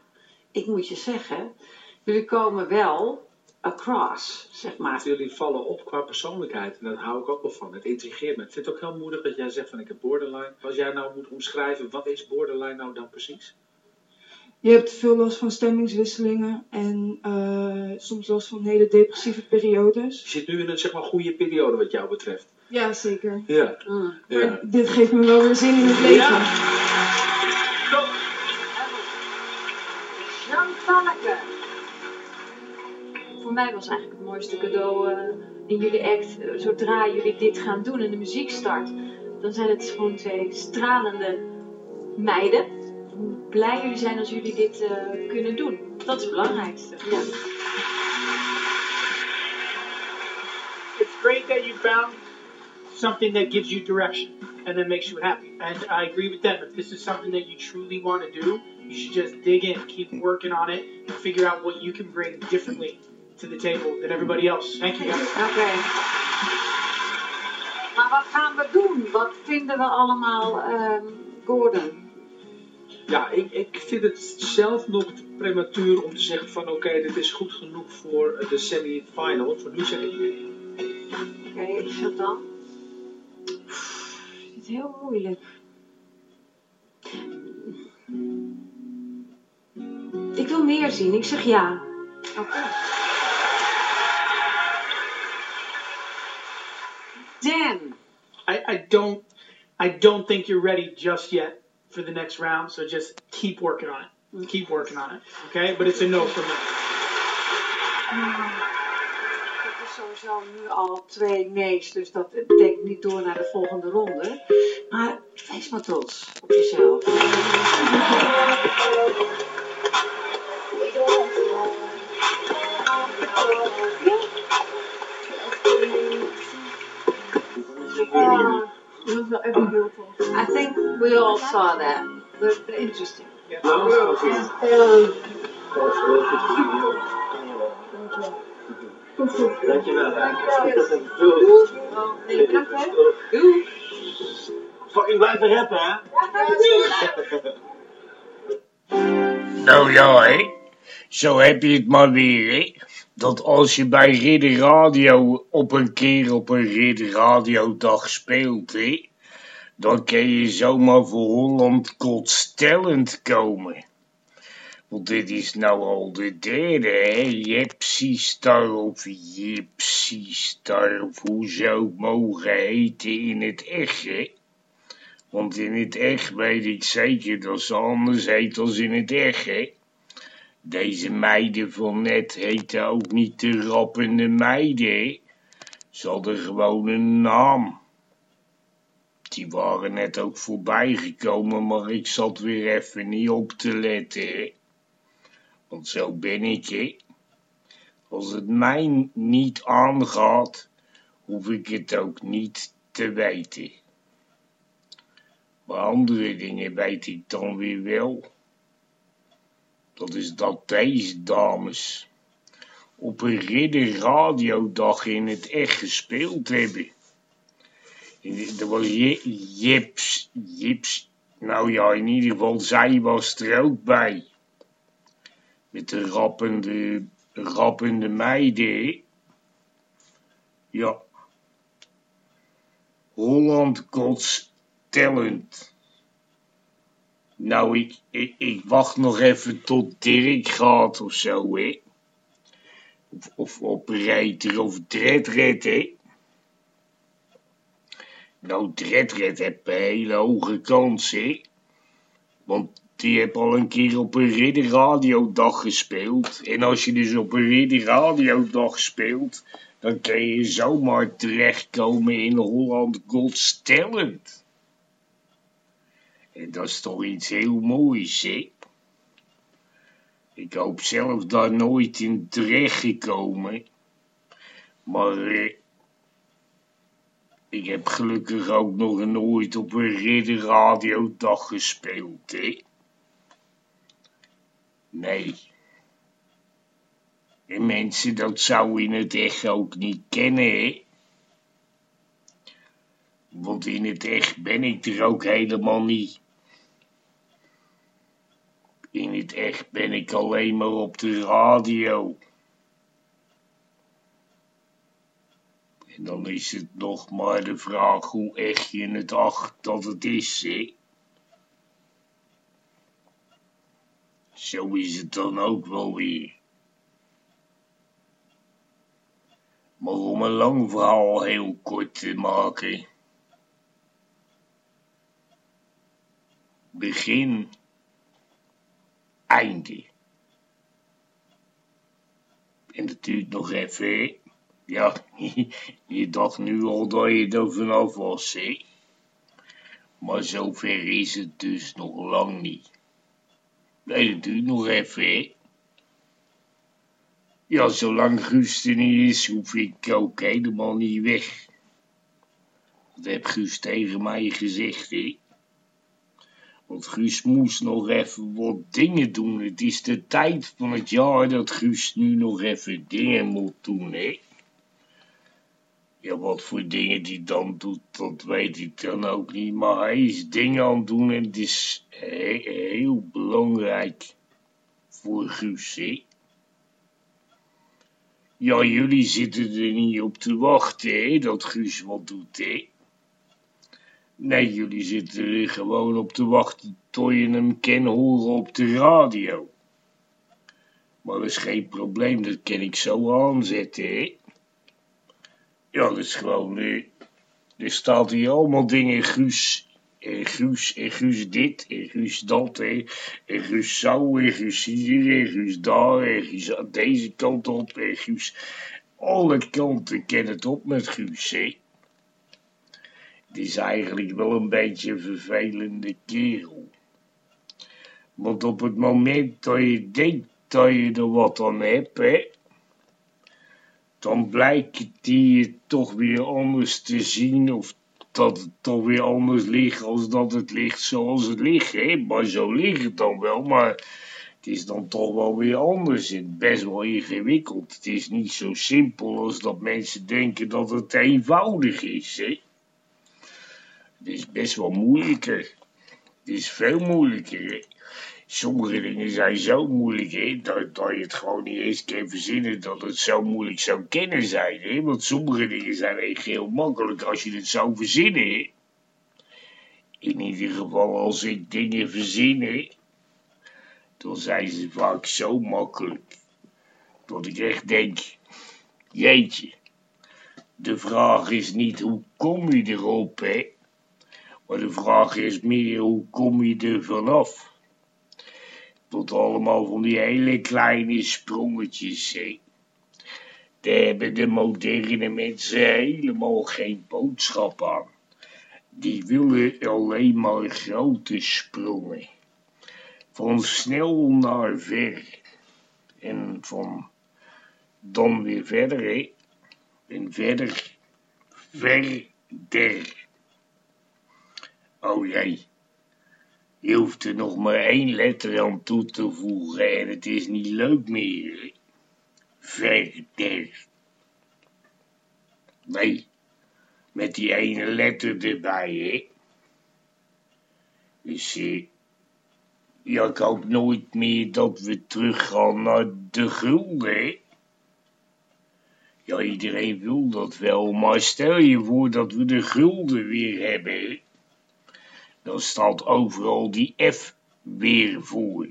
ik moet je zeggen, jullie komen wel across, zeg maar. Jullie vallen op qua persoonlijkheid en daar hou ik ook wel van. Het intrigeert me. Ik vind het ook heel moedig dat jij zegt van ik heb borderline. Als jij nou moet omschrijven, wat is borderline nou dan precies? Je hebt veel last van stemmingswisselingen en eh, soms last van hele depressieve periodes. Je zit nu in een zeg maar goede periode wat jou betreft. Ja, zeker. Ja. ja. Maar dit geeft me wel weer zin in het leven. Jean-Tanneke. Voor mij was eigenlijk het mooiste cadeau eh, in jullie act. eh, zodra jullie dit gaan doen en de muziek start, dan zijn het gewoon twee stralende meiden. Hoe blij jullie zijn als jullie dit eh, kunnen doen. Dat is het belangrijkste. Ja. it's great that you found something that gives you direction and that makes you happy. And I agree with them. If this is something that you truly want to do, you should just dig in, keep working on it, and figure out what you can bring differently to the table than everybody else. Thank you guys. Oké. Maar wat gaan we doen? Wat vinden we allemaal, ehm, Gordon? Ja, ik, ik vind het zelf nog te prematuur om te zeggen van oké, dit is goed genoeg voor de semi-final. Voor nu zeg ik nee. Oké, Chantal? Het is heel moeilijk. Ik wil meer zien. Ik zeg ja. Oké. Dan. I, I don't I don't think you're ready just yet for the next round, so just keep working on it. Keep working on it. Okay? But it's a no for me. Dat is sowieso nu al twee nee's, dus dat betekent niet door naar de volgende ronde. Maar wees maar trots op jezelf. Ah, dat was wel even heel tof. I think we all saw that. But interesting. Dankjewel. Doei. Fucking blijven rappen, hè? Nou ja, hè. Zo heb je het maar weer, hè. Dat als je bij Ridder Radio op een keer op een Ridder Radiodag speelt, hè. Dan kun je zomaar voor Holland Got Talent komen. Want dit is nou al de derde, hè? Jepsy-star of Jipsy-star of hoe zou het mogen heten in het echt, hè? Want in het echt weet ik zeker dat ze anders heet als in het echt, hè? Deze meiden van net heten ook niet de rappende meiden? Ze hadden gewoon een naam. Die waren net ook voorbij gekomen, maar ik zat weer even niet op te letten? Want zo ben ik, hè? Als het mij niet aangaat, hoef ik het ook niet te weten. Maar andere dingen weet ik dan weer wel. Dat is dat deze dames op een ridder radiodag in het echt gespeeld hebben. Er was Jips, Jips, nou ja, in ieder geval, zij was er ook bij. Met de rappende, rappende meiden. Ja. Holland Gods Talent. Nou, ik, ik, wacht nog even tot Dirk gaat of zo, hè. Of, of operator of Dredred, hè. Nou, Dredred heeft een hele hoge kans, hè. Want die heb al een keer op een ridder radiodag gespeeld. En als je dus op een ridder radiodag speelt, dan kan je zomaar terechtkomen in Holland God's. Dat is toch iets heel moois, hè? Ik hoop zelf daar nooit in terecht gekomen. Maar eh, ik heb gelukkig ook nog nooit op een ridder radiodag gespeeld, hè? Nee. En mensen, dat zou in het echt ook niet kennen, hè? Want in het echt ben ik er ook helemaal niet. In het echt ben ik alleen maar op de radio. En dan is het nog maar de vraag hoe echt je het acht dat het is, hè? Zo is het dan ook wel weer. Maar om een lang verhaal heel kort te maken. Begin, einde. En dat nog even? Ja, je dacht nu al dat je er vanaf was, hè? Maar zover is het dus nog lang niet. Nee, dat nog even, hè? Ja, zolang Guus er niet is, hoef ik ook helemaal niet weg. Dat heb Guus tegen mij gezegd, hè? Want Guus moest nog even wat dingen doen. Het is de tijd van het jaar dat Guus nu nog even dingen moet doen, hè? Ja, wat voor dingen die dan doet, dat weet ik dan ook niet. Maar hij is dingen aan het doen en het is he heel belangrijk voor Guus, hè? Ja, jullie zitten er niet op te wachten, hè, dat Guus wat doet, hè? Nee, jullie zitten er gewoon op te wachten tot je hem kan horen op de radio. Maar dat is geen probleem, dat kan ik zo aanzetten, hè? Ja, dat is gewoon, eh, er staat hier allemaal dingen, Guus, en Guus, en Guus dit, en Guus dat, hè. En Guus zo, en Guus hier, en Guus daar, en Guus aan deze kant op, en Guus... Alle kanten kennen het op met Guus, hè. Het is eigenlijk wel een beetje een vervelende kerel. Want op het moment dat je denkt dat je er wat aan hebt, dan blijkt die je toch weer anders te zien of dat het toch weer anders ligt als dat het ligt zoals het ligt. Hè? Maar zo ligt het dan wel, maar het is dan toch wel weer anders en best wel ingewikkeld. Het is niet zo simpel als dat mensen denken dat het eenvoudig is. Hè? Het is best wel moeilijker. Het is veel moeilijker. Sommige dingen zijn zo moeilijk, dat, dat je het gewoon niet eens kan verzinnen dat het zo moeilijk zou kunnen zijn. Hè? Want sommige dingen zijn echt heel makkelijk als je het zou verzinnen. In ieder geval als ik dingen verzin, dan zijn ze vaak zo makkelijk. Dat ik echt denk, jeetje. De vraag is niet hoe kom je erop, hè? Maar de vraag is meer hoe kom je er vanaf? Tot allemaal van die hele kleine sprongetjes, hè? Daar hebben de moderne mensen helemaal geen boodschap aan. Die willen alleen maar grote sprongen. Van snel naar ver. En van dan weer verder, hè? En verder, verder. Oh jee. Je hoeft er nog maar één letter aan toe te voegen en het is niet leuk meer. Verder. Nee, met die ene letter erbij, hè. Dus eh, ja, ik hoop nooit meer dat we teruggaan naar de gulden, hè. Ja, iedereen wil dat wel, maar stel je voor dat we de gulden weer hebben. Dan staat overal die F weer voor.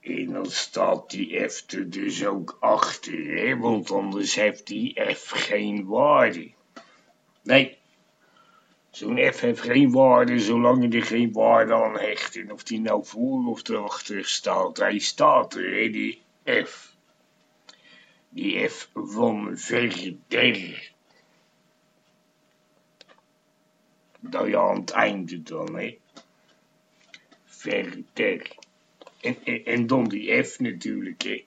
En dan staat die F er dus ook achter, hè? want anders heeft die F geen waarde. Nee, zo'n F heeft geen waarde zolang je er geen waarde aan hecht. En of die nou voor of erachter staat, hij staat er, die F. Die F van verder. Nou ja, aan het einde dan, hè. Verder. En, en, en dan die F natuurlijk, hè.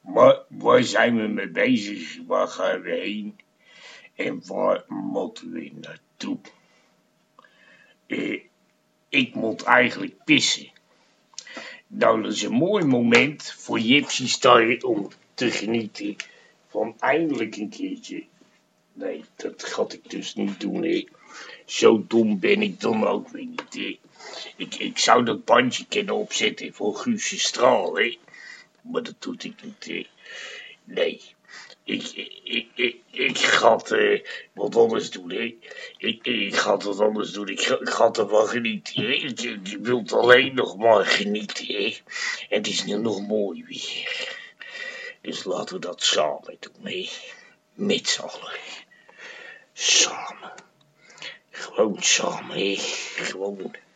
Maar waar zijn we mee bezig? Waar gaan we heen? En waar moeten we naartoe? Eh, ik moet eigenlijk pissen. Nou, dat is een mooi moment voor Jipsy Star om te genieten van eindelijk een keertje. Nee, dat ga ik dus niet doen, hè. Zo dom ben ik dan ook weer niet. Ik, ik zou dat bandje kunnen opzetten voor Guusje Straal. Maar dat doet ik niet. Nee. Ik, ik, ik, ik ga eh, wat anders doen. Ik, ik ga wat anders doen. Ik ik ga ervan genieten, hè. Ik, ik wil alleen nog maar genieten. En het is nu nog mooi weer. Dus laten we dat samen doen, hè. Met z'n allen. Samen. Gewoon samen, hè. Gewoon. Summertime,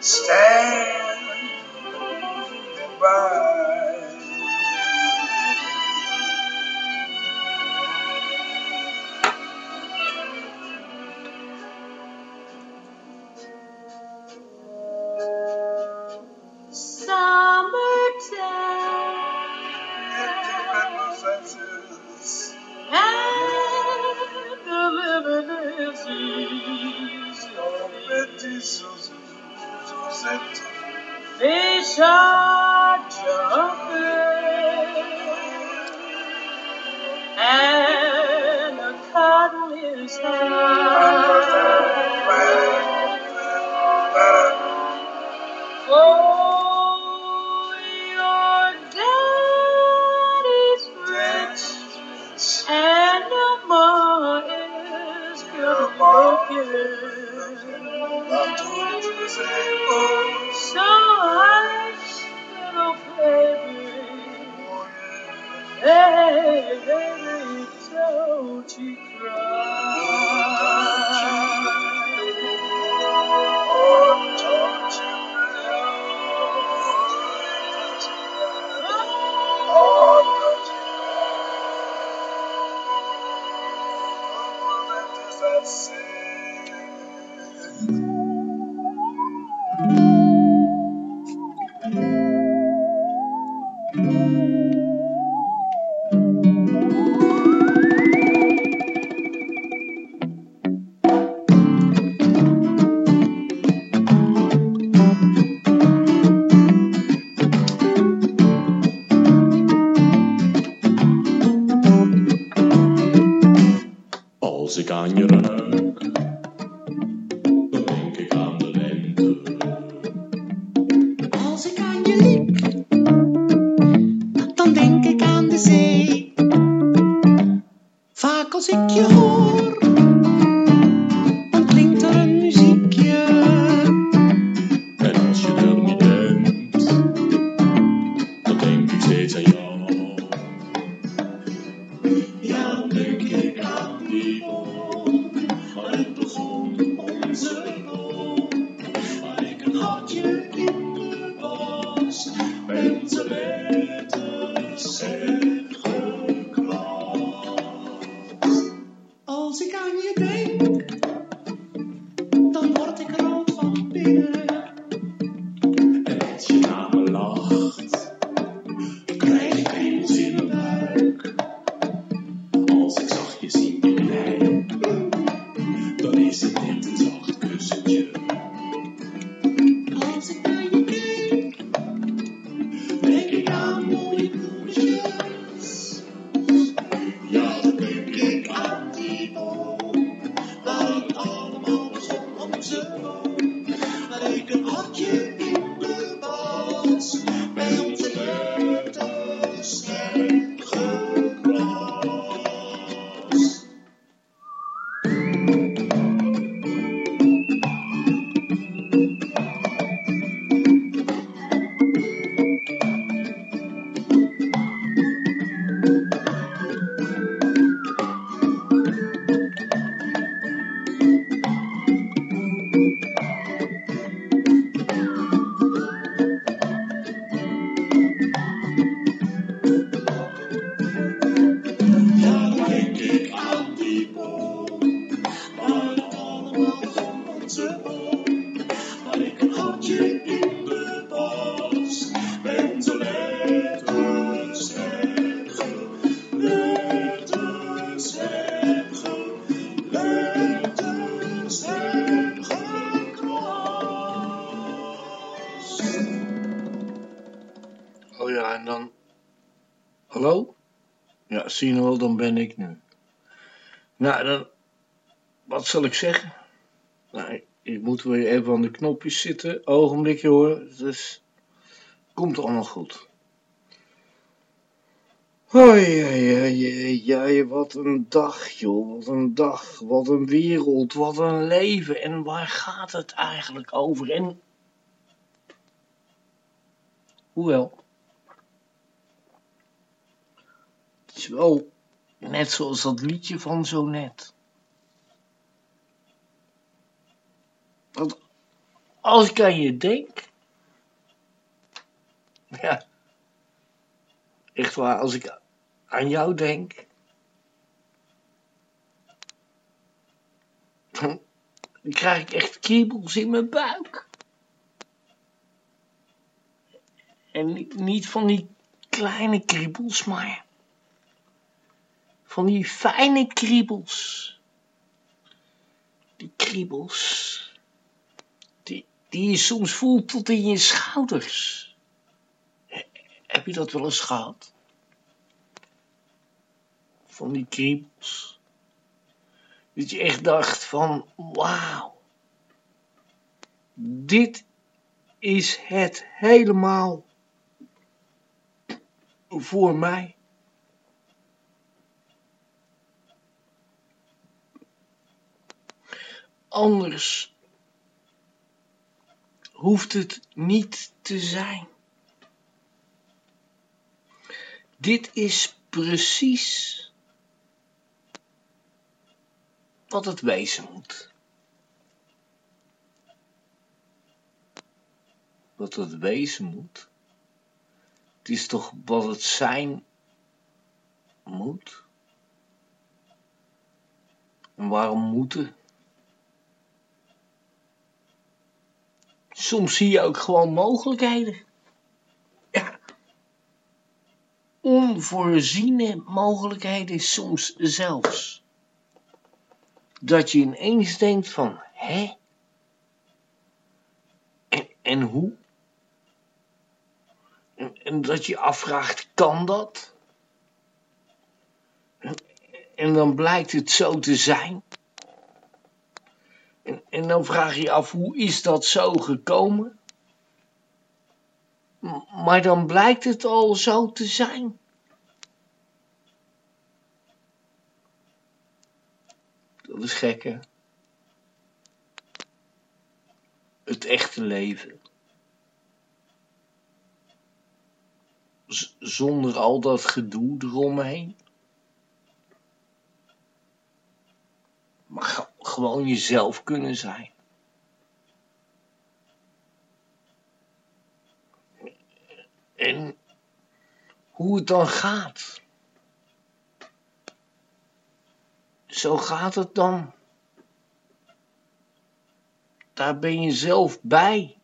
stand Ja, zie je wel, dan ben ik nu. Nou, dan... Wat zal ik zeggen? Nou, ik, moet weer even aan de knopjes zitten. Ogenblikje hoor. Dus... Komt allemaal goed. Hoi, wat een dag, joh. Wat een dag. Wat een wereld. Wat een leven. En waar gaat het eigenlijk over? En... Hoewel... Het wel net zoals dat liedje van zo net. Want als ik aan je denk... Ja... Echt waar, als ik aan jou denk... Dan krijg ik echt kriebels in mijn buik. En niet van die kleine kriebels, maar van die fijne kriebels. Die kriebels, die, die je soms voelt tot in je schouders. Heb je dat wel eens gehad? Van die kriebels. Dat je echt dacht van, wauw. Dit is het helemaal voor mij. Anders hoeft het niet te zijn. Dit is precies wat het wezen moet. Wat het wezen moet. Het is toch wat het zijn moet? En waarom moeten? Soms zie je ook gewoon mogelijkheden. Ja. Onvoorziene mogelijkheden soms zelfs. Dat je ineens denkt van, hè? En, en hoe? En, en dat je afvraagt, kan dat? En, dan blijkt het zo te zijn. En, dan vraag je af, hoe is dat zo gekomen? Maar dan blijkt het al zo te zijn. Dat is gek, hè? Het echte leven. Zonder al dat gedoe eromheen. Maar gewoon jezelf kunnen zijn. En hoe het dan gaat. Zo gaat het dan. Daar ben je zelf bij.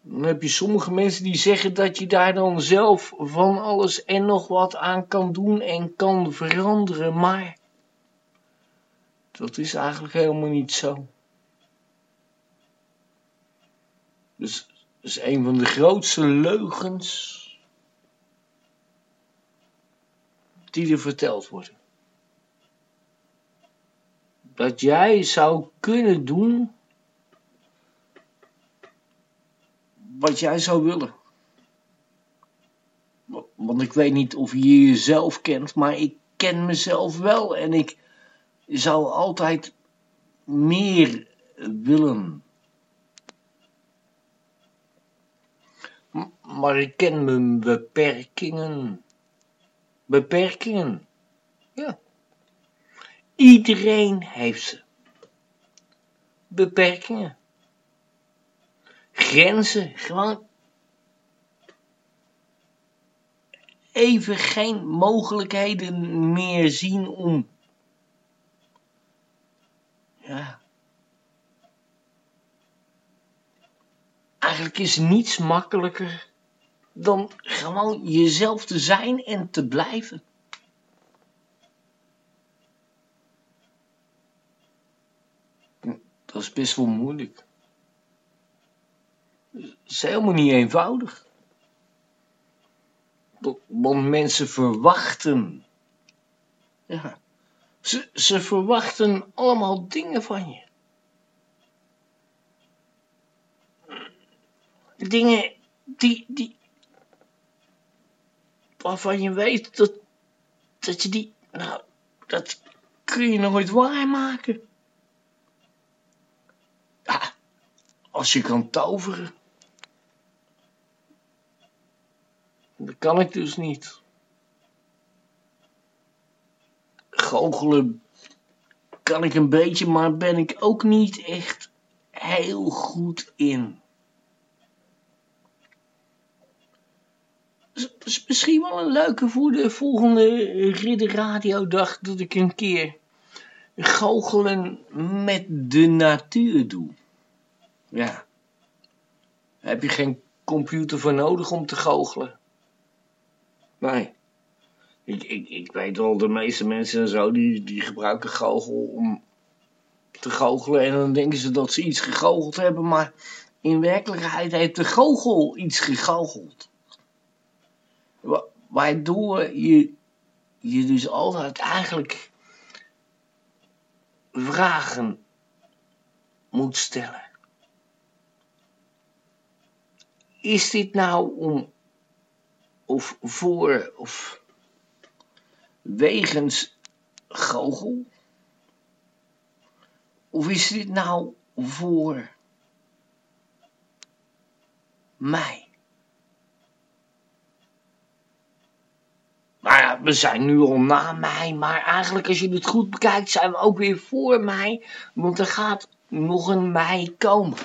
Dan heb je sommige mensen die zeggen dat je daar dan zelf van alles en nog wat aan kan doen en kan veranderen, maar dat is eigenlijk helemaal niet zo. Dus dat is een van de grootste leugens die er verteld worden. Dat jij zou kunnen doen wat jij zou willen. Want ik weet niet of je jezelf kent, maar ik ken mezelf wel en ik zou altijd meer willen. Maar ik ken mijn beperkingen. Beperkingen. Ja. Iedereen heeft ze. Beperkingen. Grenzen. Gewoon even geen mogelijkheden meer zien om. Ja. Eigenlijk is niets makkelijker dan gewoon jezelf te zijn en te blijven. Dat is best wel moeilijk. is helemaal niet eenvoudig. Want mensen verwachten. Ja. Ze, ze verwachten allemaal dingen van je. Dingen die, die. waarvan je weet dat. dat je die. nou, dat kun je nooit waarmaken. Ja, als je kan toveren. Dat kan ik dus niet. Goochelen kan ik een beetje, maar ben ik ook niet echt heel goed in. Is misschien wel een leuke voor de volgende Ridder Radiodag dat ik een keer goochelen met de natuur doe. Ja. Heb je geen computer voor nodig om te goochelen? Nee. Ik, ik, ik weet wel, de meeste mensen en zo, die, die gebruiken goochel om te goochelen. En dan denken ze dat ze iets gegoocheld hebben, maar in werkelijkheid heeft de goochel iets gegoocheld. Wa- Waardoor je, je dus altijd eigenlijk vragen moet stellen. Is dit nou om of voor of wegens goochel? Of is dit nou voor mij? Nou ja, we zijn nu al na mij, maar eigenlijk als je het goed bekijkt zijn we ook weer voor mij, want er gaat nog een mei komen.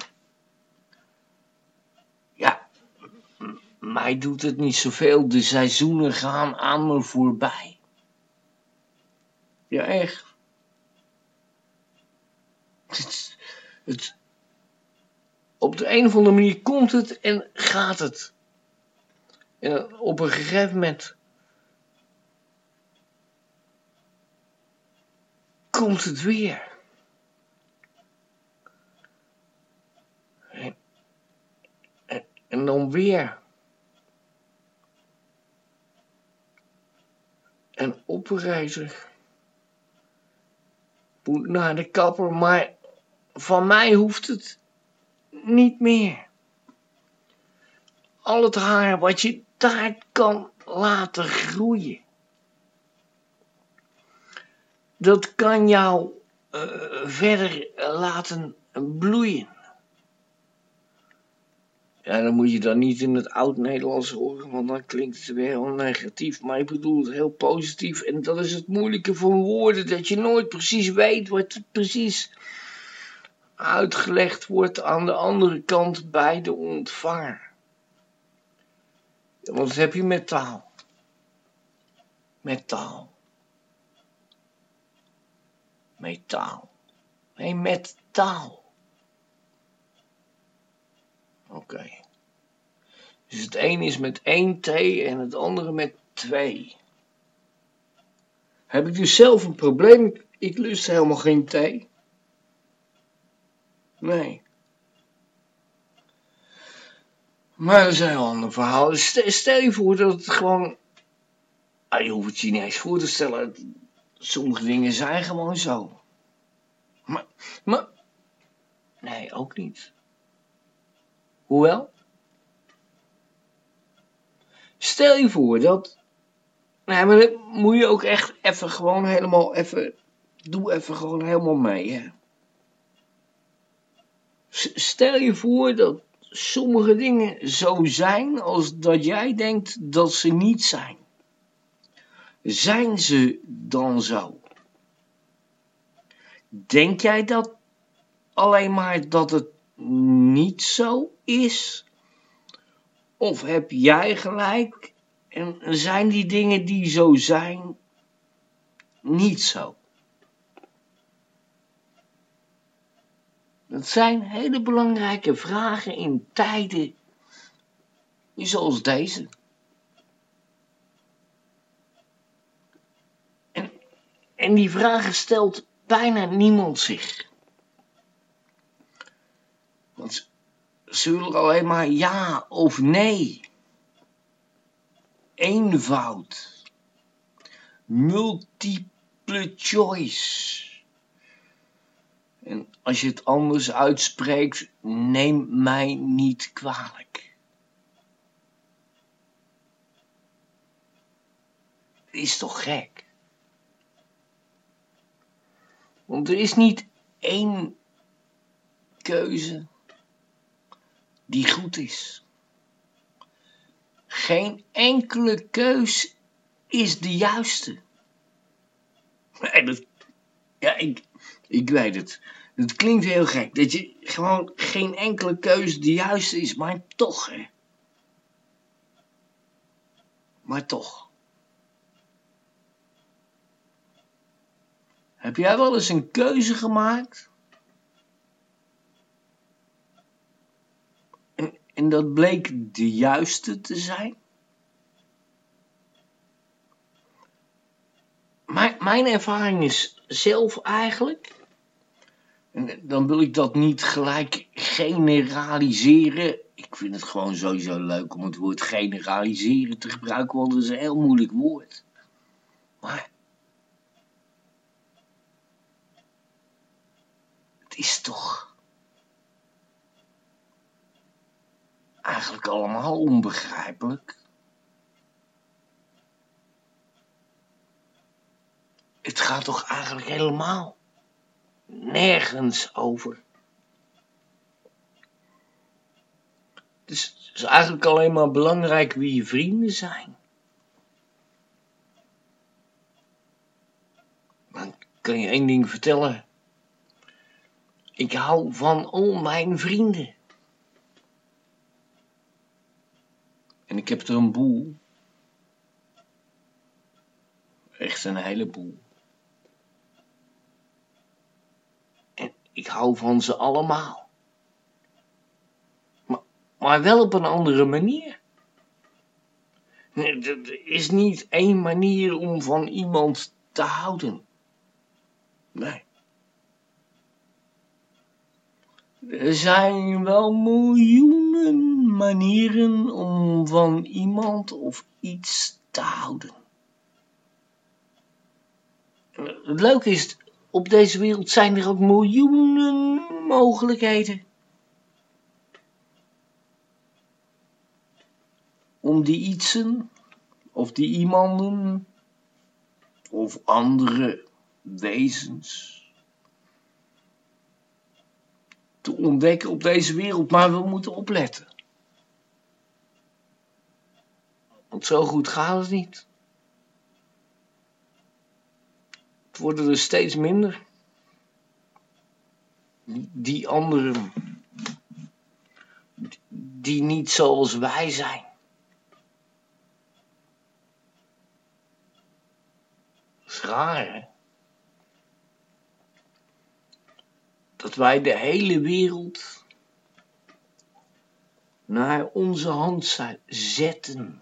Ja, mij doet het niet zoveel, de seizoenen gaan aan me voorbij. Ja, echt. Het, het, op de een of andere manier komt het en gaat het. En op een gegeven moment komt het weer. En, en, dan weer. En opreizen. Moet naar de kapper, maar van mij hoeft het niet meer. Al het haar wat je daar kan laten groeien. Dat kan jou eh, verder laten bloeien. Ja, dan moet je dan niet in het oud-Nederlands horen, want dan klinkt het weer heel negatief. Maar ik bedoel het heel positief. En dat is het moeilijke van woorden, dat je nooit precies weet wat precies uitgelegd wordt aan de andere kant bij de ontvanger. Want wat heb je met taal? Met taal. Metaal. Nee, met taal. Oké. Dus het een is met één T en het andere met twee. Heb ik dus zelf een probleem? Ik- lust helemaal geen thee. Nee. Maar dat is een ander verhaal. Dus stel je voor dat het gewoon... Ah, je hoeft het je niet eens voor te stellen. Sommige dingen zijn gewoon zo. Maar, maar... Nee, ook niet. Hoewel... Stel je voor dat... Nee, maar dat moet je ook echt even gewoon helemaal even... Doe even gewoon helemaal mee, hè. Stel je voor dat sommige dingen zo zijn als dat jij denkt dat ze niet zijn. Zijn ze dan zo? Denk jij dat alleen maar dat het niet zo is? Of heb jij gelijk en zijn die dingen die zo zijn niet zo? Dat zijn hele belangrijke vragen in tijden zoals deze. En, en die vragen stelt bijna niemand zich. Want zullen alleen maar ja of nee. Eenvoud. Multiple choice. En als je het anders uitspreekt, neem mij niet kwalijk. Is toch gek? Want er is niet één keuze die goed is. Geen enkele keus is de juiste. Dat, ja, ik, ik weet het. Het klinkt heel gek. Dat je gewoon geen enkele keuze de juiste is. Maar toch, hè. Maar toch. Heb jij wel eens een keuze gemaakt? En, dat bleek de juiste te zijn? Mijn, mijn ervaring is zelf eigenlijk. En dan wil ik dat niet gelijk generaliseren. Ik vind het gewoon sowieso leuk om het woord generaliseren te gebruiken, want het is een heel moeilijk woord. Maar het is toch eigenlijk allemaal onbegrijpelijk. Het gaat toch eigenlijk helemaal nergens over. Het is eigenlijk alleen maar belangrijk wie je vrienden zijn. Dan kan je één ding vertellen. Ik hou van al mijn vrienden. En ik heb er een boel. Echt een heleboel. En ik hou van ze allemaal. Maar, maar wel op een andere manier. Er is niet één manier om van iemand te houden. Nee. Er zijn wel miljoenen manieren om van iemand of iets te houden. Het leuke is, op deze wereld zijn er ook miljoenen mogelijkheden. Om die ietsen, of die iemanden, of andere wezens te ontdekken op deze wereld, maar we moeten opletten. Zo goed gaat het niet. Het worden er steeds minder. Die anderen, die niet zoals wij zijn. Dat is raar, hè? dat wij de hele wereld naar onze hand zetten.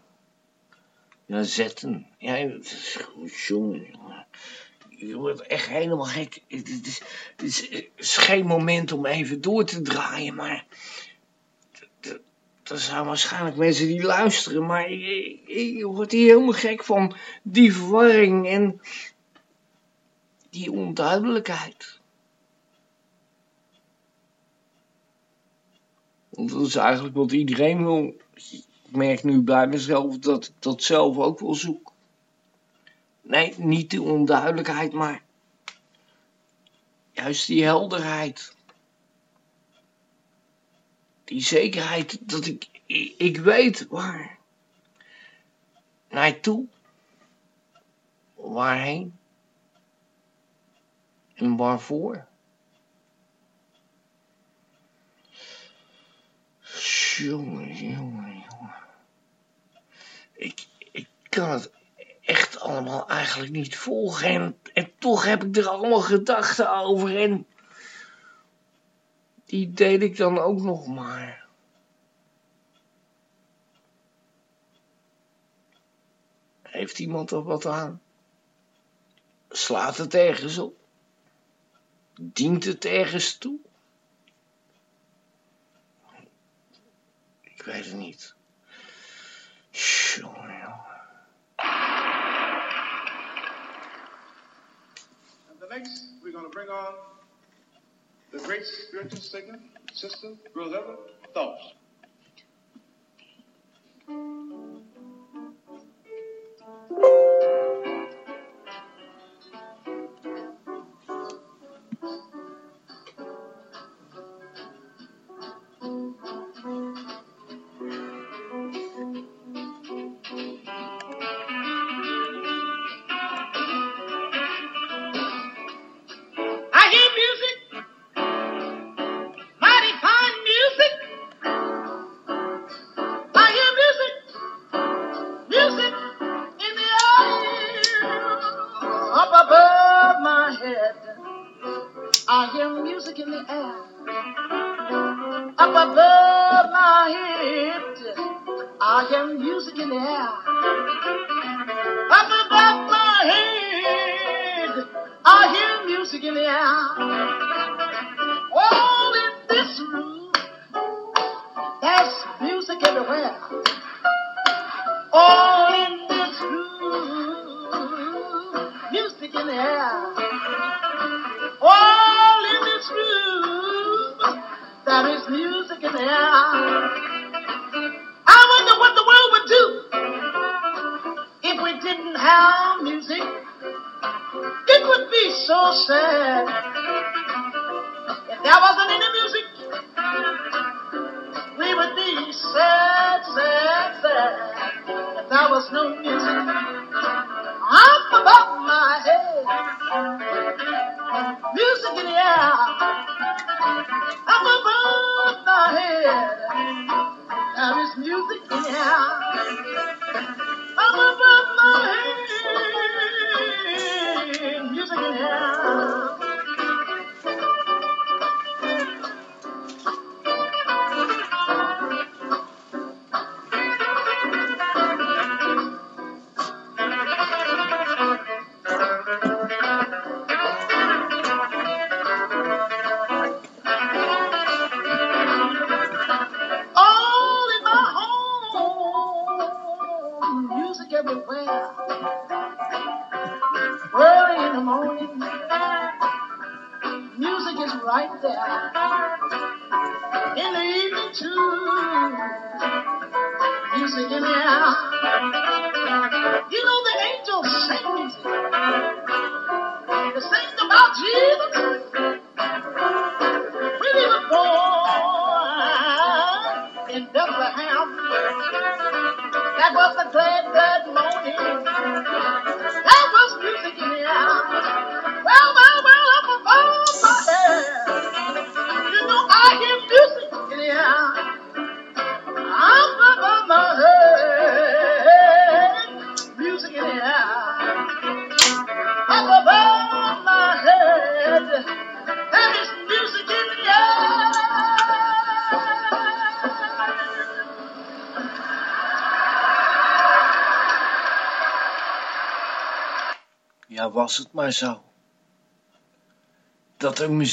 Ja, zetten. Ja, jongen, jongen. Je wordt echt helemaal gek. Het is, het is, geen moment om even door te draaien, maar... Er zijn waarschijnlijk mensen die luisteren, maar je, je wordt hier helemaal gek van die verwarring en die onduidelijkheid. Want dat is eigenlijk wat iedereen wil. Merk nu bij mezelf dat ik dat zelf ook wel zoek. Nee, niet die onduidelijkheid, maar juist die helderheid. Die zekerheid dat ik, ik weet waar. Naartoe. Waarheen. En waarvoor. Jongen, jongen. Ik, ik kan het echt allemaal eigenlijk niet volgen. En, en toch heb ik er allemaal gedachten over. En die deel ik dan ook nog maar. Heeft iemand er wat aan? Slaat het ergens op? Dient het ergens toe? Ik weet het niet. And the next, we're going to bring on the great spiritual singer, Sister Rosetta Phelps. Music in the air, up above my head. I hear music in the air,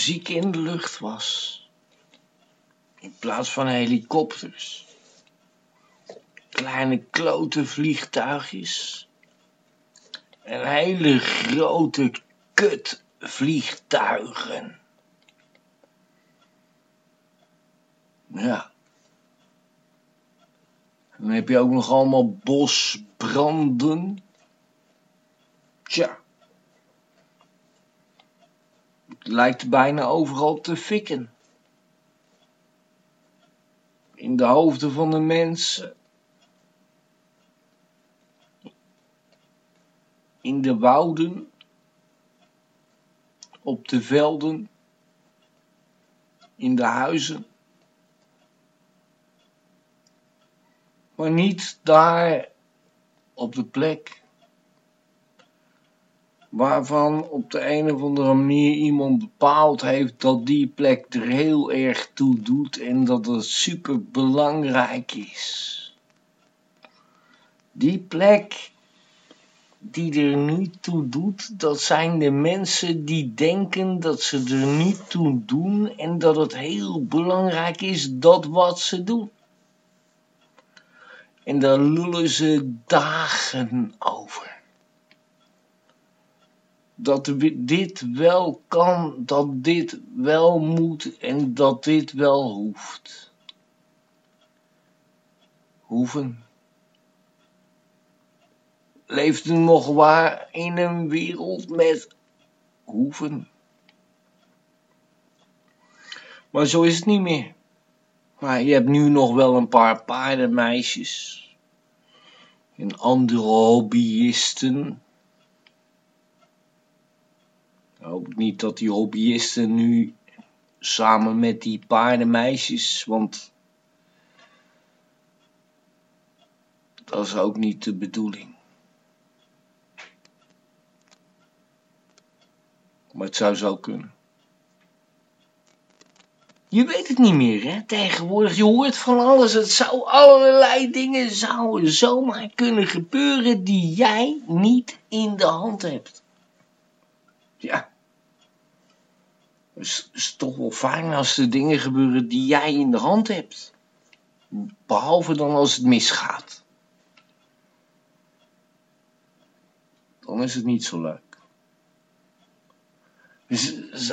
muziek in de lucht was. In plaats van helikopters. Kleine klote vliegtuigjes. En hele grote kutvliegtuigen. Ja. Dan heb je ook nog allemaal bosbranden. Tja. Het lijkt bijna overal te fikken. In de hoofden van de mensen. In de wouden. Op de velden. In de huizen. Maar niet daar op de plek waarvan op de een of andere manier iemand bepaald heeft dat die plek er heel erg toe doet en dat het super belangrijk is. Die plek die er niet toe doet, dat zijn de mensen die denken dat ze er niet toe doen en dat het heel belangrijk is dat wat ze doen. En daar lullen ze dagen over. Dat dit wel kan, dat dit wel moet en dat dit wel hoeft. Hoeven. Leeft u nog waar in een wereld met hoeven? Maar zo is het niet meer. Maar je hebt nu nog wel een paar paardenmeisjes. En andere hobbyisten. Ik hoop niet dat die hobbyisten nu samen met die paardenmeisjes, want dat is ook niet de bedoeling. Maar het zou zo kunnen. Je weet het niet meer, hè? Tegenwoordig, je hoort van alles. Het zou allerlei dingen zouden zomaar kunnen gebeuren die jij niet in de hand hebt. Ja. Is, is toch wel fijn als er dingen gebeuren die jij in de hand hebt. Behalve dan als het misgaat. Dan is het niet zo leuk. Dus, dus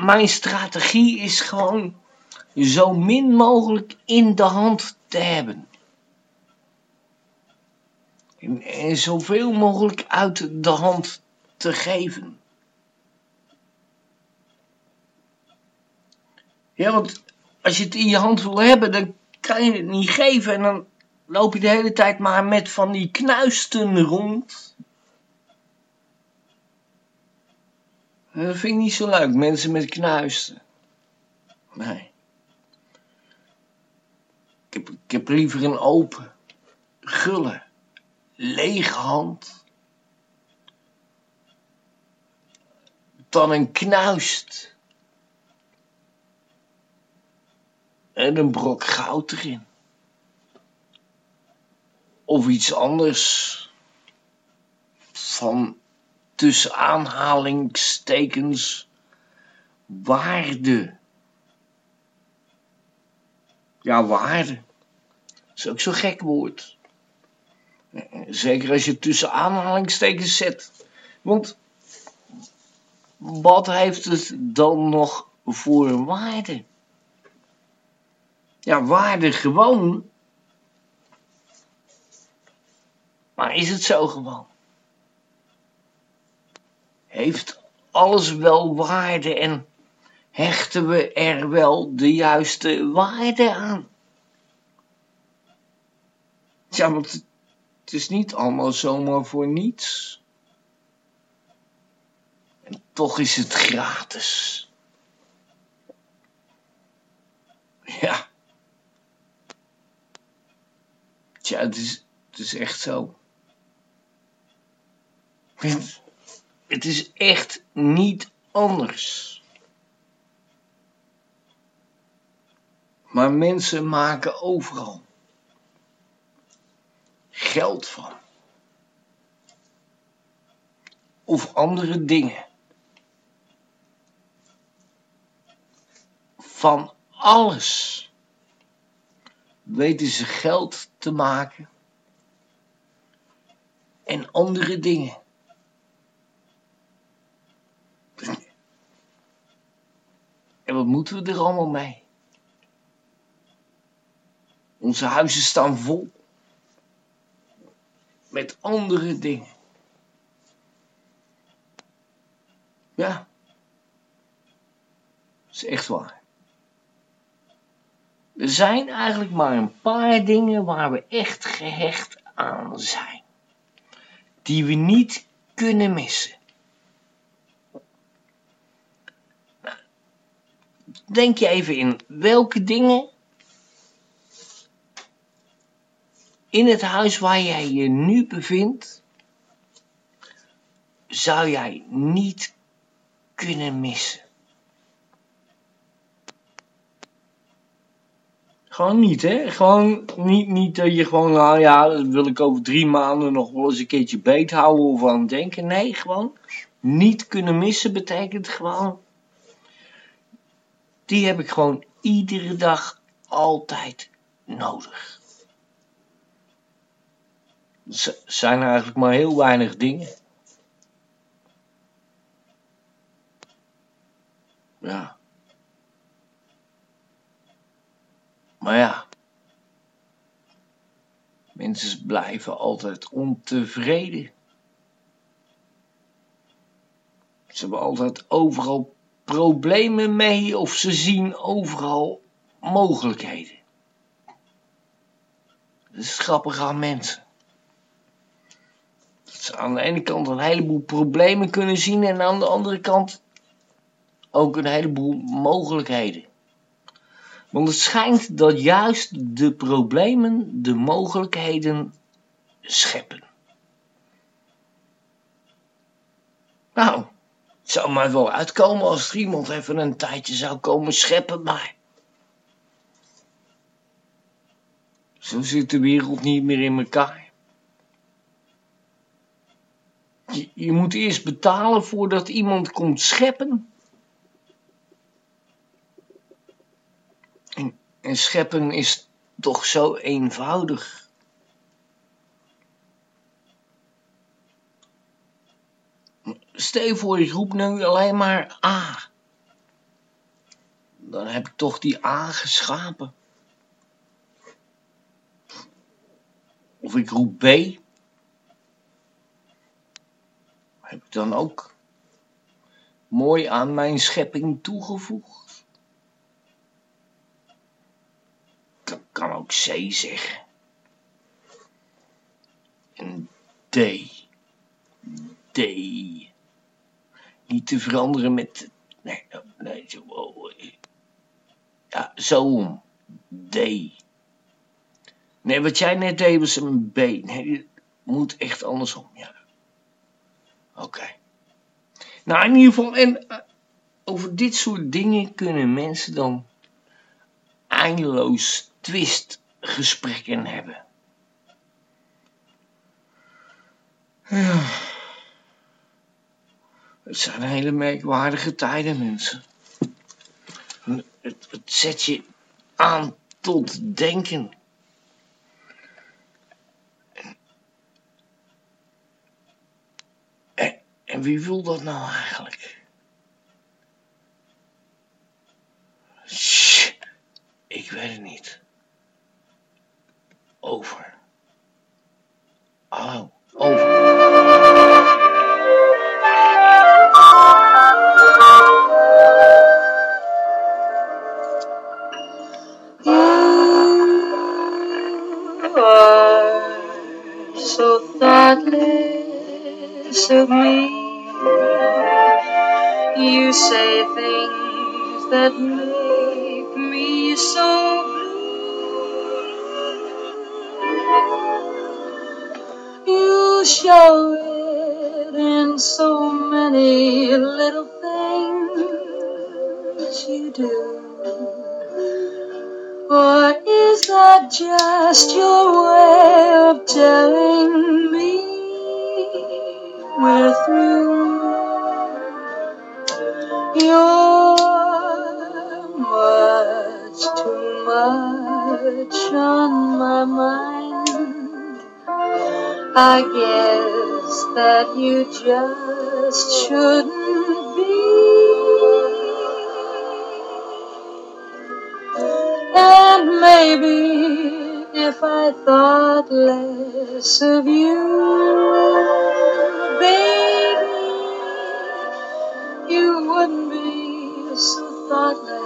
mijn strategie is gewoon zo min mogelijk in de hand te hebben. En, en zoveel mogelijk uit de hand te geven. Ja, want als je het in je hand wil hebben, dan kan je het niet geven. En dan loop je de hele tijd maar met van die knuisten rond. Dat vind ik niet zo leuk, mensen met knuisten. Nee. Ik heb, ik heb liever een open, gulle, lege hand. Dan een knuist. En een brok goud erin. Of iets anders. Van tussen aanhalingstekens waarde. Ja, waarde. Is ook zo'n gek woord. Zeker als je tussen aanhalingstekens zet. Want wat heeft het dan nog voor waarde? Ja, waarde gewoon. Maar is het zo gewoon? Heeft alles wel waarde en hechten we er wel de juiste waarde aan? Ja, want het is niet allemaal zomaar voor niets. En toch is het gratis. Ja. Tja, het is, het is echt zo. Het, het is echt niet anders. Maar mensen maken overal geld van. Of andere dingen. Van alles weten ze geld te maken. En andere dingen. En wat moeten we er allemaal mee? Onze huizen staan vol. Met andere dingen. Ja. Dat is echt waar. Er zijn eigenlijk maar een paar dingen waar we echt gehecht aan zijn. Die we niet kunnen missen. Nou, Denk je even in welke dingen in het huis waar jij je nu bevindt, zou jij niet kunnen missen. Gewoon niet, hè? Gewoon niet, niet dat je gewoon, nou ja, dat wil ik over drie maanden nog wel eens een keertje beet houden of aan denken. Nee, gewoon niet kunnen missen betekent gewoon, die heb ik gewoon iedere dag altijd nodig. Het zijn eigenlijk maar heel weinig dingen. Ja. Maar ja. Mensen blijven altijd ontevreden. Ze hebben altijd overal problemen mee of ze zien overal mogelijkheden. Dat is grappig aan mensen. Dat ze aan de ene kant een heleboel problemen kunnen zien en aan de andere kant ook een heleboel mogelijkheden. Want het schijnt dat juist de problemen de mogelijkheden scheppen. Nou, het zou mij wel uitkomen als er iemand even een tijdje zou komen scheppen, maar... Zo zit de wereld niet meer in elkaar. Je, je moet eerst betalen voordat iemand komt scheppen. En, en scheppen is toch zo eenvoudig. Stel voor, ik roep nu alleen maar A. Dan heb ik toch die A geschapen. Of ik roep B. Heb ik dan ook mooi aan mijn schepping toegevoegd. Ik kan ook C zeggen. En D. D. Niet te veranderen met. Nee, nee, zo. oh, Ja, zo. D. Nee, wat jij net deed was een B. Het moet echt andersom, ja. Oké. Nou, in ieder geval, en uh, over dit soort dingen kunnen mensen dan eindeloos twistgesprekken hebben. Ja. Het zijn hele merkwaardige tijden, mensen. Het, zet je aan tot denken. En, wie wil dat nou eigenlijk? Ik weet het niet. Over. Hallo, over. Of me. You say things that make me so show it in so many little things you do. Or is that just your way of telling me we're through? You're much too much on my mind. I guess that you just shouldn't be. And maybe if I thought less of you, baby, you wouldn't be so thoughtless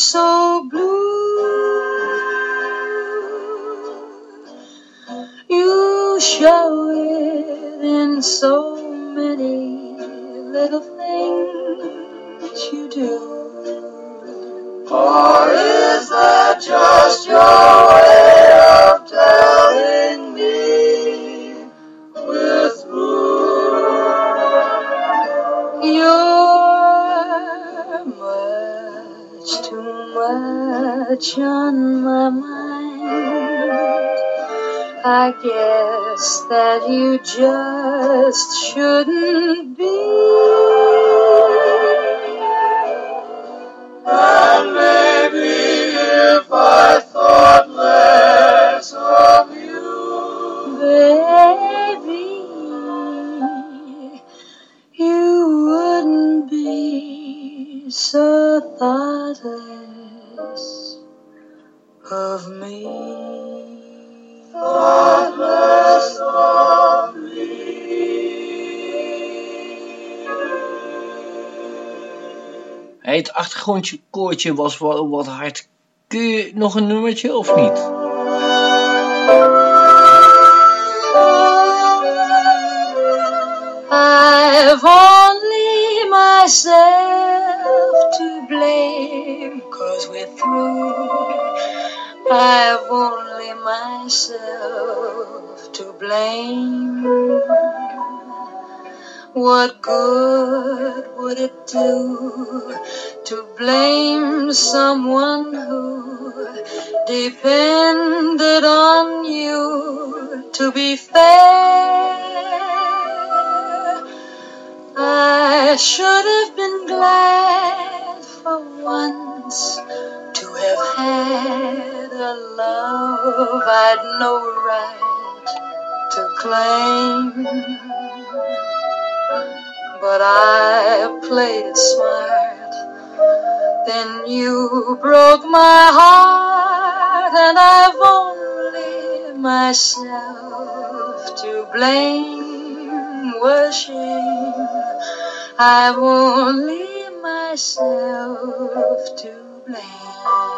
so that you just shouldn't achtergrondje koortje was wel wat hard. Kun je nog een nummertje of niet? I've only myself to blame, cause we're through. I've only myself to blame. What good would it do to blame someone who depended on you to be fair? I should have been glad for once to have had a love I'd no right to claim. But I played it smart. Then you broke my heart, and I've only myself to blame. Shame. I've only myself to I've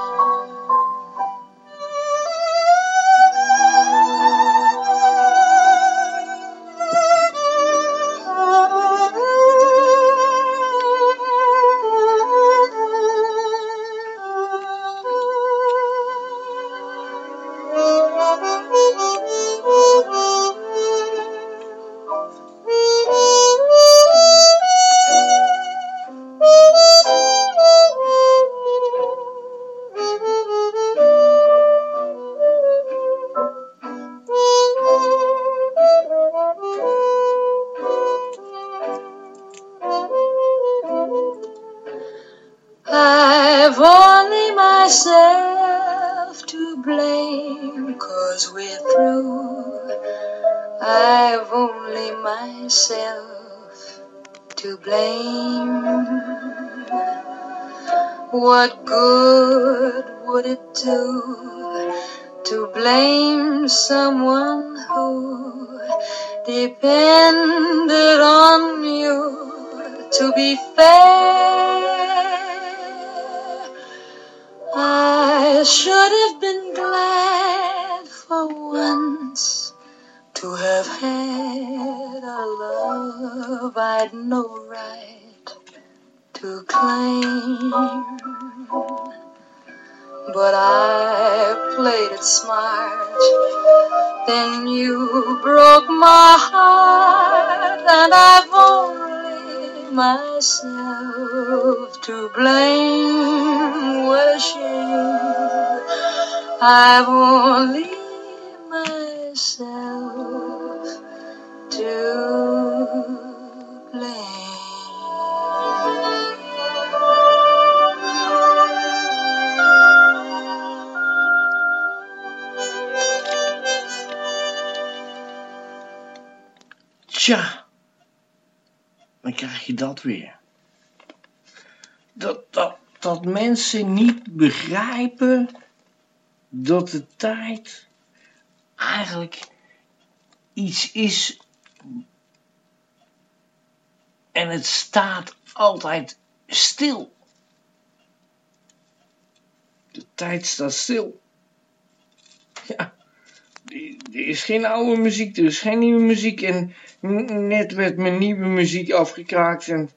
I've only myself to Tja, dan krijg je dat weer. Dat, dat, dat mensen niet begrijpen dat de tijd eigenlijk iets is en het staat altijd stil. De tijd staat stil. Ja, er is geen oude muziek, er is geen nieuwe muziek en net werd mijn nieuwe muziek afgekraakt en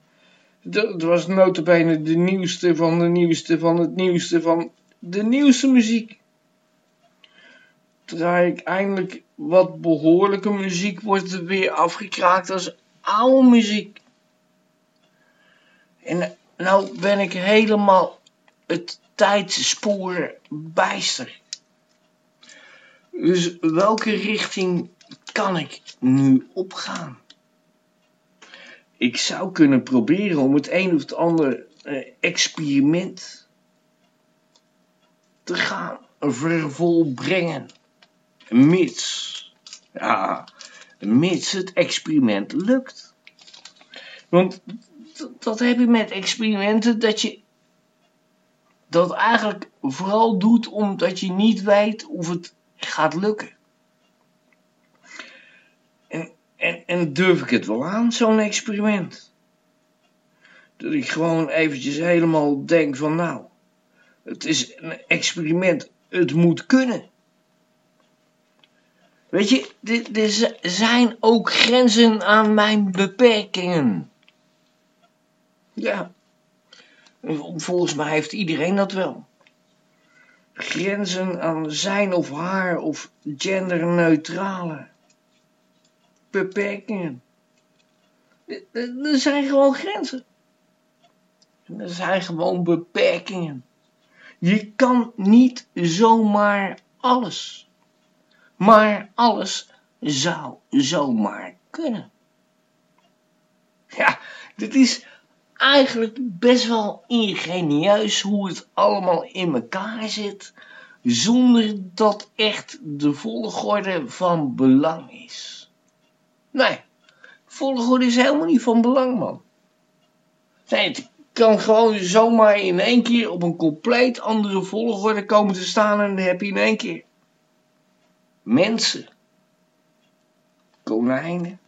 dat was notabene de nieuwste van de nieuwste van het nieuwste van de nieuwste muziek. Draai ik eindelijk wat behoorlijke muziek, wordt er weer afgekraakt als oude muziek. En nou ben ik helemaal het tijdspoor bijster. Dus welke richting kan ik nu opgaan? Ik zou kunnen proberen om het een of het ander eh, experiment te gaan vervolbrengen. Mits, ja, mits het experiment lukt. Want dat heb je met experimenten, dat je dat eigenlijk vooral doet omdat je niet weet of het gaat lukken. En, en, en durf ik het wel aan, zo'n experiment? Dat ik gewoon eventjes helemaal denk van nou, het is een experiment, het moet kunnen. Weet je, er- zijn ook grenzen aan mijn beperkingen. Ja, volgens mij heeft iedereen dat wel. Grenzen aan zijn of haar of genderneutrale beperkingen. Er- Er er zijn gewoon grenzen. Er zijn gewoon beperkingen. Je kan niet zomaar alles. Maar alles zou zomaar kunnen. Ja, dit is eigenlijk best wel ingenieus hoe het allemaal in elkaar zit, zonder dat echt de volgorde van belang is. Nee, volgorde is helemaal niet van belang, man. Nee, het kan gewoon zomaar in één keer op een compleet andere volgorde komen te staan en dan heb je in één keer mensen, konijnen,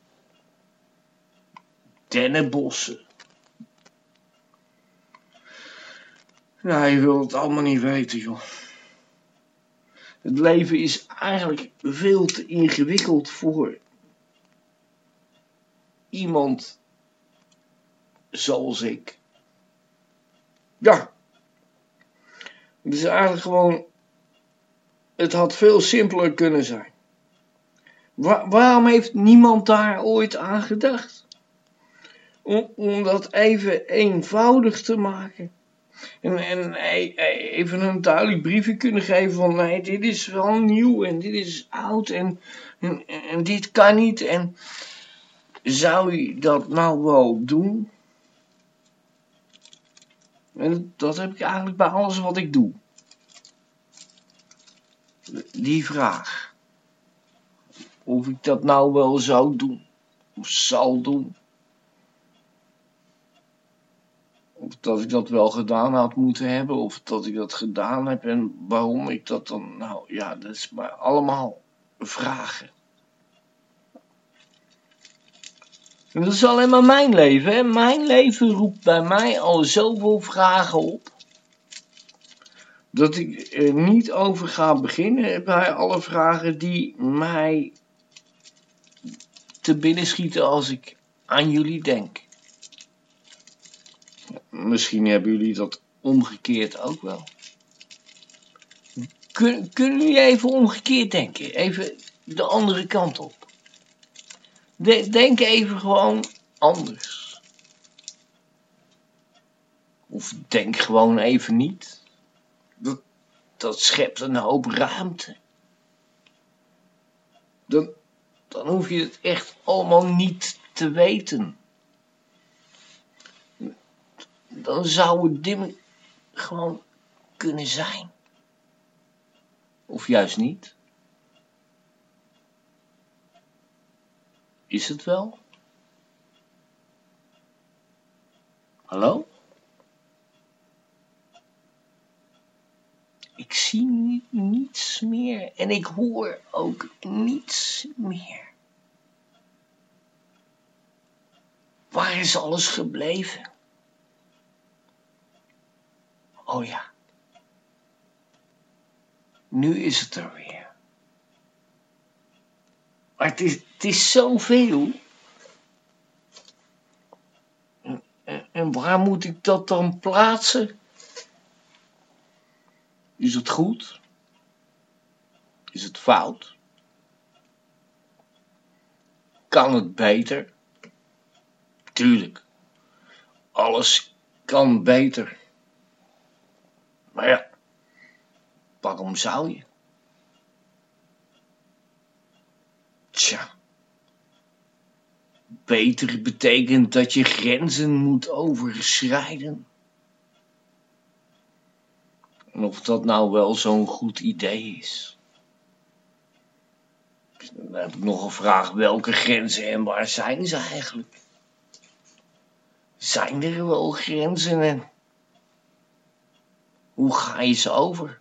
dennenbossen. Ja, je wilt het allemaal niet weten, joh. Het leven is eigenlijk veel te ingewikkeld voor iemand zoals ik. Ja. Het is eigenlijk gewoon. Het had veel simpeler kunnen zijn. Wa- waarom heeft niemand daar ooit aan gedacht? Om, om dat even eenvoudig te maken. En, en e- e- even een duidelijk briefje kunnen geven van nee, dit is wel nieuw en dit is oud en, en, en dit kan niet. En zou je dat nou wel doen? En dat heb ik eigenlijk bij alles wat ik doe. Die vraag. Of ik dat nou wel zou doen. Of zal doen. Of dat ik dat wel gedaan had moeten hebben. Of dat ik dat gedaan heb. En waarom ik dat dan... Nou ja, dat is maar allemaal vragen. En dat is alleen maar mijn leven. Hè? Mijn leven roept bij mij al zoveel vragen op. Dat ik er niet over ga beginnen bij alle vragen die mij te binnen schieten als ik aan jullie denk. Misschien hebben jullie dat omgekeerd ook wel. Kun, kunnen jullie even omgekeerd denken? Even de andere kant op. De- denk even gewoon anders. Of denk gewoon even niet. Dat, schept een hoop ruimte. Dan, dan hoef je het echt allemaal niet te weten. Dan zou het dim gewoon kunnen zijn. Of juist niet. Is het wel? Hallo? Ik zie ni- niets meer en ik hoor ook niets meer. Waar is alles gebleven? Oh ja. Nu is het er weer. Maar het is, het is zoveel. En waar moet ik dat dan plaatsen? Is het goed? Is het fout? Kan het beter? Tuurlijk. Alles kan beter. Maar ja, waarom zou je? Tja. Beter betekent dat je grenzen moet overschrijden. Of dat nou wel zo'n goed idee is. Dan heb ik nog een vraag. Welke grenzen en waar zijn ze eigenlijk? Zijn er wel grenzen en hoe ga je ze over?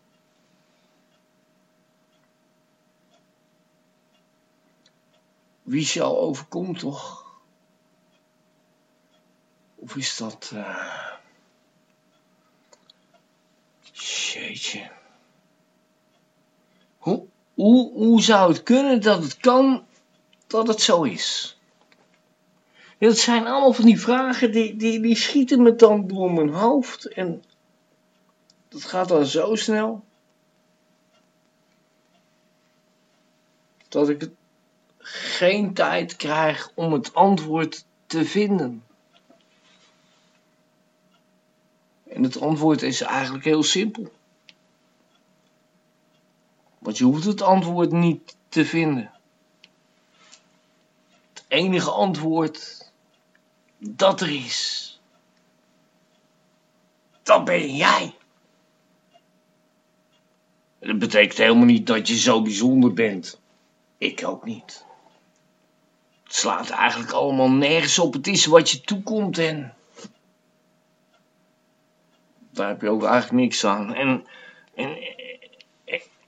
Wie jou overkomt toch? Of is dat... eh Jeetje. Hoe, hoe, hoe zou het kunnen dat het kan dat het zo is? Dat zijn allemaal van die vragen die, die, die schieten me dan door mijn hoofd. En dat gaat dan zo snel. Dat ik geen tijd krijg om het antwoord te vinden. En het antwoord is eigenlijk heel simpel. Want je hoeft het antwoord niet te vinden. Het enige antwoord dat er is, dat ben jij. Dat betekent helemaal niet dat je zo bijzonder bent. Ik ook niet. Het slaat eigenlijk allemaal nergens op. Het is wat je toekomt en daar heb je ook eigenlijk niks aan. En, en,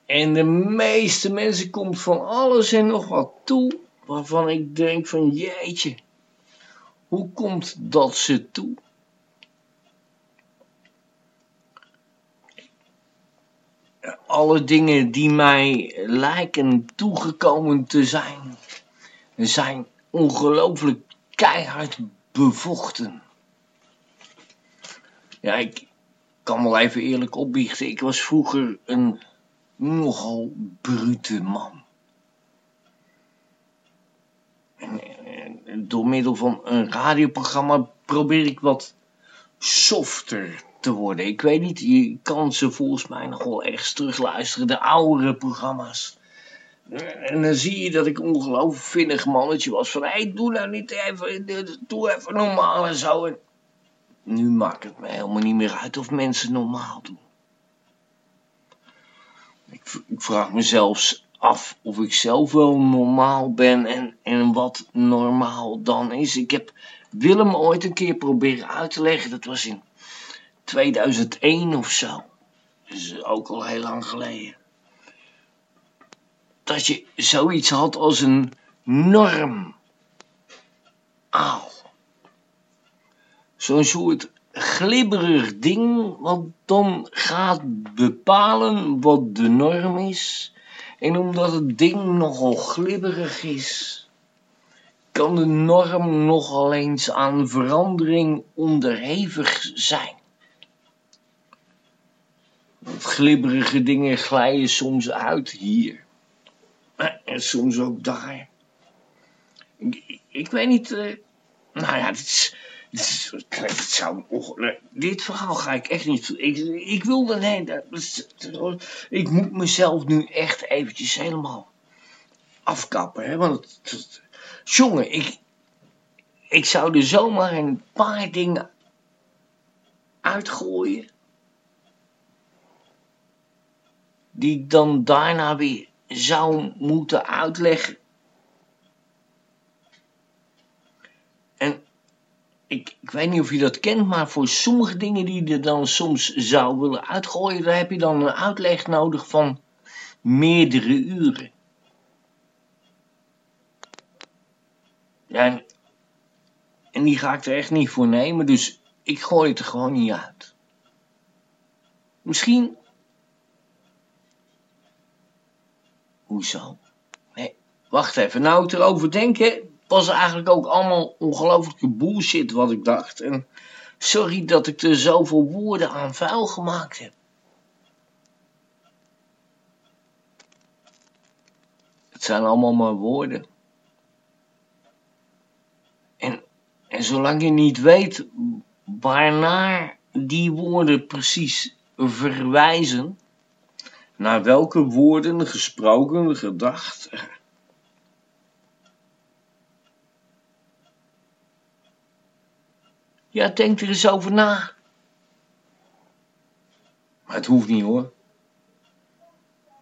en de meeste mensen komt van alles en nog wat toe, waarvan ik denk van jeetje, hoe komt dat ze toe? Alle dingen die mij lijken toegekomen te zijn, zijn ongelooflijk keihard bevochten. Ja, ik kan wel even eerlijk opbiechten. Ik was vroeger een nogal brute man. En, en, door middel van een radioprogramma probeer ik wat softer te worden. Ik weet niet, je kan ze volgens mij nog wel ergens terugluisteren, de oudere programma's. En dan zie je dat ik ongelooflijk vinnig mannetje was. Van, hé, doe nou niet even, doe even normaal en zo. Nu maakt het me helemaal niet meer uit of mensen normaal doen. Ik, ik vraag me zelfs af of ik zelf wel normaal ben en, en wat normaal dan is. Ik heb Willem ooit een keer proberen uit te leggen. Dat was in 2001 of zo. Dat is ook al heel lang geleden. Dat je zoiets had als een norm. Aal. Zo'n soort glibberig ding wat dan gaat bepalen wat de norm is. En omdat het ding nogal glibberig is, kan de norm nogal eens aan verandering onderhevig zijn. Glibberige dingen glijden soms uit hier. En soms ook daar. Ik, weet niet. Uh, nou ja, dit is. Zou, dit verhaal ga ik echt niet. Ik, ik. Nee, dat, ik moet mezelf nu echt eventjes helemaal afkappen. Hè, want. Jongen, ik. Ik zou er zomaar een paar dingen uitgooien. Die ik dan daarna weer zou moeten uitleggen. En ik, ik weet niet of je dat kent, maar voor sommige dingen die je dan soms zou willen uitgooien, daar heb je dan een uitleg nodig van meerdere uren. En, die ga ik er echt niet voor nemen, dus ik gooi het er gewoon niet uit. Misschien Hoezo? Nee, wacht even. Nou, ik erover denken, was eigenlijk ook allemaal ongelooflijke bullshit wat ik dacht. En sorry dat ik er zoveel woorden aan vuil gemaakt heb. Het zijn allemaal maar woorden. En, en zolang je niet weet waarnaar die woorden precies verwijzen naar welke woorden gesproken, gedacht. Ja, denk er eens over na. Maar het hoeft niet hoor.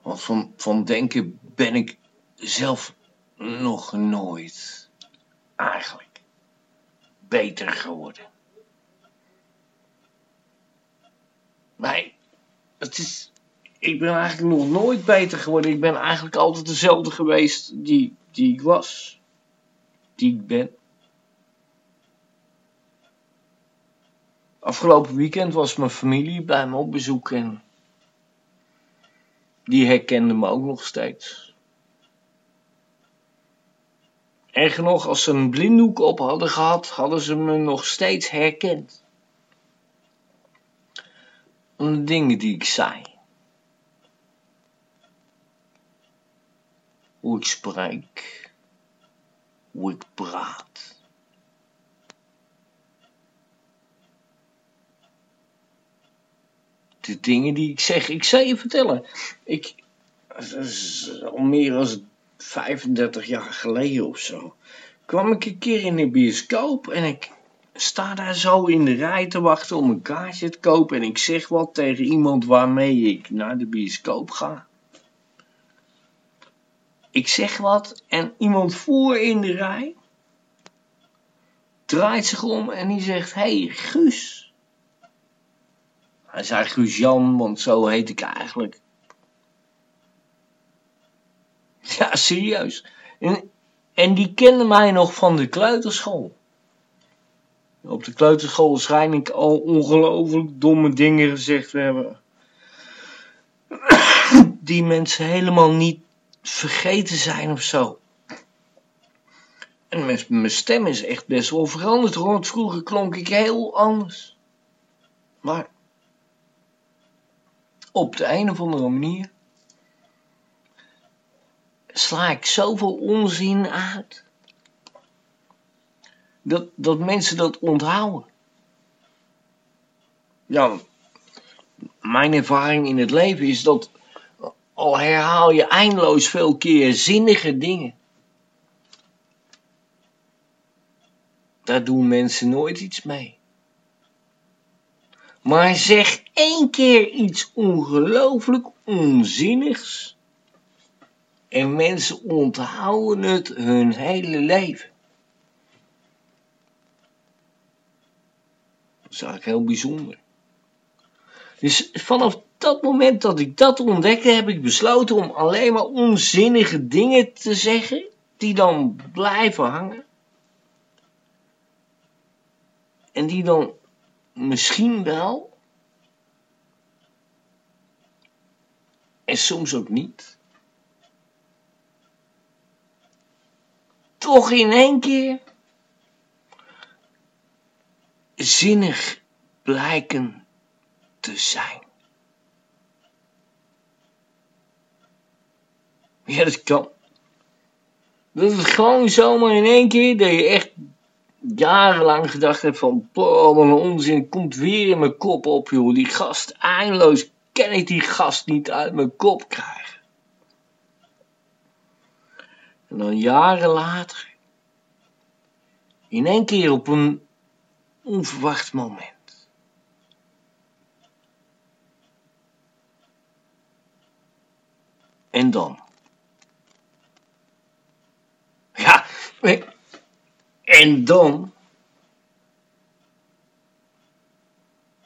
Want van, van denken ben ik zelf nog nooit eigenlijk beter geworden. Nee, het is, ik ben eigenlijk nog nooit beter geworden. Ik ben eigenlijk altijd dezelfde geweest die, die ik was. Die ik ben. Afgelopen weekend was mijn familie bij me op bezoek en die herkende me ook nog steeds. Erger nog, als ze een blinddoek op hadden gehad, hadden ze me nog steeds herkend. Om de dingen die ik zei. Hoe ik spreek. Hoe ik praat. De dingen die ik zeg. Ik zal je vertellen. Ik, al meer dan 35 jaar geleden of zo. kwam ik een keer in de bioscoop en ik sta daar zo in de rij te wachten om een kaartje te kopen. En ik zeg wat tegen iemand waarmee ik naar de bioscoop ga. Ik zeg wat en iemand voor in de rij draait zich om en die zegt: Hey Guus. Hij zei Guus Jan, want zo heet ik eigenlijk. Ja, serieus. En, en die kende mij nog van de kleuterschool. Op de kleuterschool waarschijnlijk al ongelooflijk domme dingen gezegd hebben. Die mensen helemaal niet vergeten zijn of zo. En mijn, stem is echt best wel veranderd. Want vroeger klonk ik heel anders. Maar op de een of andere manier sla ik zoveel onzin uit. Dat, dat mensen dat onthouden. Ja, mijn ervaring in het leven is dat al herhaal je eindeloos veel keer zinnige dingen. Daar doen mensen nooit iets mee. Maar zeg één keer iets ongelooflijk onzinnigs. En mensen onthouden het hun hele leven. Dat is eigenlijk heel bijzonder. Dus vanaf dat moment dat ik dat ontdekte, heb ik besloten om alleen maar onzinnige dingen te zeggen, die dan blijven hangen. En die dan misschien wel, en soms ook niet, toch in één keer zinnig blijken te zijn. Ja, dat kan. Dat is gewoon zomaar in één keer dat je echt jarenlang gedacht hebt van, boah, wat een onzin, komt weer in mijn kop op, joh. Die gast, eindeloos kan ik die gast niet uit mijn kop krijgen. En dan jaren later, in één keer op een onverwacht moment. En dan? Ja, en dan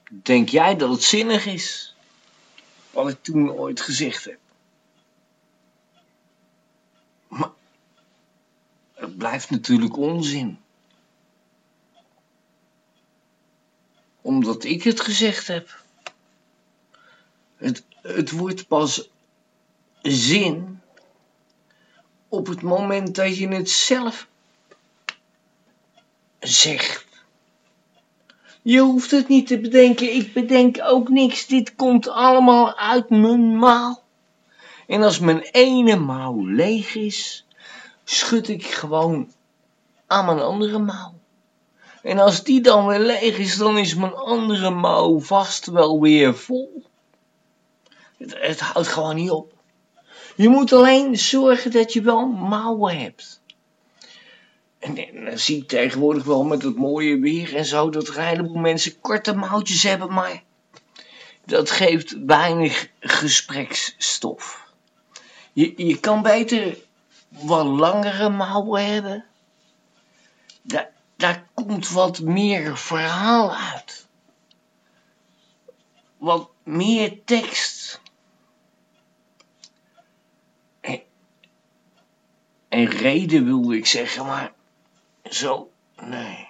denk jij dat het zinnig is, wat ik toen ooit gezegd heb. Maar het blijft natuurlijk onzin. Omdat ik het gezegd heb. Het, het wordt pas zin op het moment dat je het zelf zegt. Je hoeft het niet te bedenken, ik bedenk ook niks. Dit komt allemaal uit mijn mouw. En als mijn ene mouw leeg is, schud ik gewoon aan mijn andere mouw. En als die dan weer leeg is, dan is mijn andere mouw vast wel weer vol. Het, houdt gewoon niet op. Je moet alleen zorgen dat je wel mouwen hebt. En, dan zie ik tegenwoordig wel met het mooie weer en zo dat er een heleboel mensen korte mouwtjes hebben, maar dat geeft weinig gespreksstof. Je, je kan beter wat langere mouwen hebben. Daar, daar komt wat meer verhaal uit. Wat meer tekst. En, en reden wilde ik zeggen, maar zo, nee.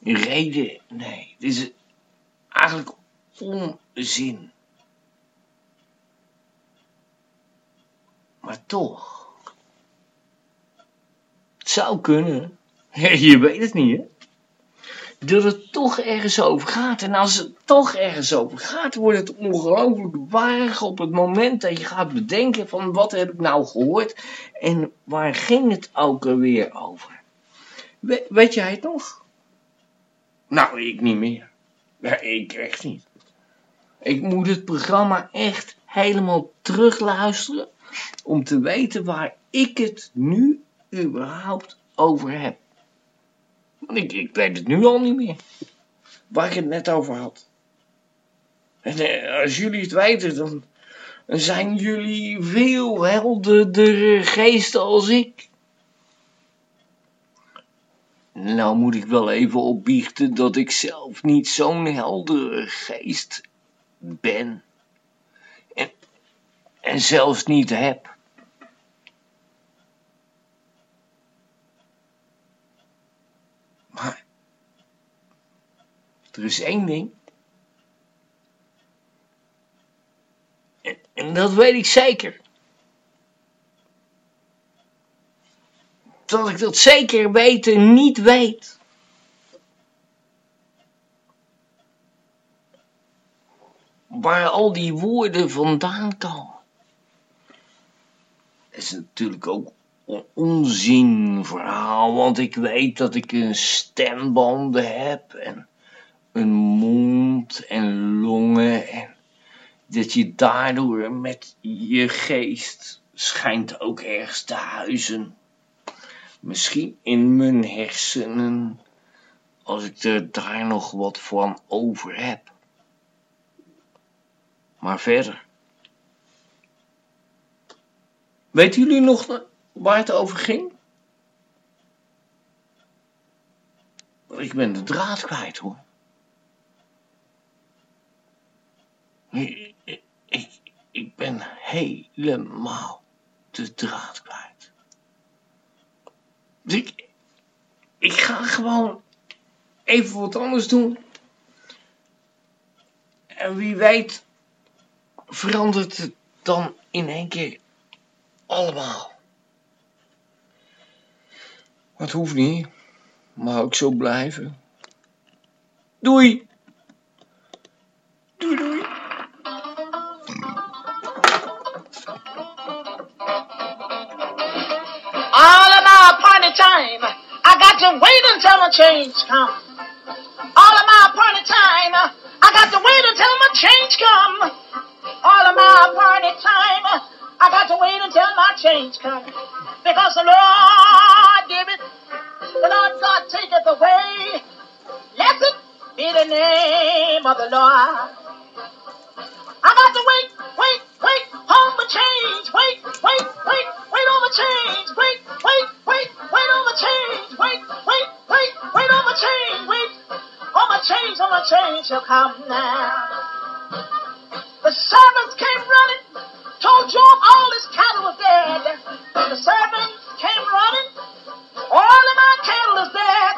Reden, nee. Dit is eigenlijk onzin. Maar toch. Het zou kunnen. Je weet het niet, hè? Dat het toch ergens over gaat. En als het toch ergens over gaat, wordt het ongelooflijk warig op het moment dat je gaat bedenken van wat heb ik nou gehoord en waar ging het ook alweer over. We- weet jij het nog? Nou, ik niet meer. Ik echt niet. Ik moet het programma echt helemaal terugluisteren om te weten waar ik het nu überhaupt over heb. Want ik, ik weet het nu al niet meer. Waar ik het net over had. En eh, als jullie het weten, dan zijn jullie veel helderdere geesten als ik. Nou moet ik wel even opbiechten dat ik zelf niet zo'n heldere geest ben. En, en zelfs niet heb. Maar er is één ding. En, en dat weet ik zeker. Dat ik dat zeker weten niet weet. Waar al die woorden vandaan komen. Is natuurlijk ook een onzinverhaal, want ik weet dat ik een stembanden heb en een mond en longen en dat je daardoor met je geest schijnt ook ergens te huizen. Misschien in mijn hersenen, als ik er daar nog wat van over heb. Maar verder. Weten jullie nog waar het over ging? Ik ben de draad kwijt hoor. Ik, ik, ik ben helemaal de draad kwijt. Dus ik, ik ga gewoon even wat anders doen. En wie weet verandert het dan in één keer allemaal. Het hoeft niet, maar ook zo blijven. Doei! Doei doei! To wait until my change come. All of my party time, I got to wait until my change come. All of my party time, I got to wait until my change come. Because the Lord give it, the Lord God taketh away. Blessed be the name of the Lord. I got to wait, wait, wait on the change. Wait, wait, wait, wait on the change. Change, on change shall come now. The servants came running, told Job all his cattle was dead. The servants came running, all of my cattle is dead.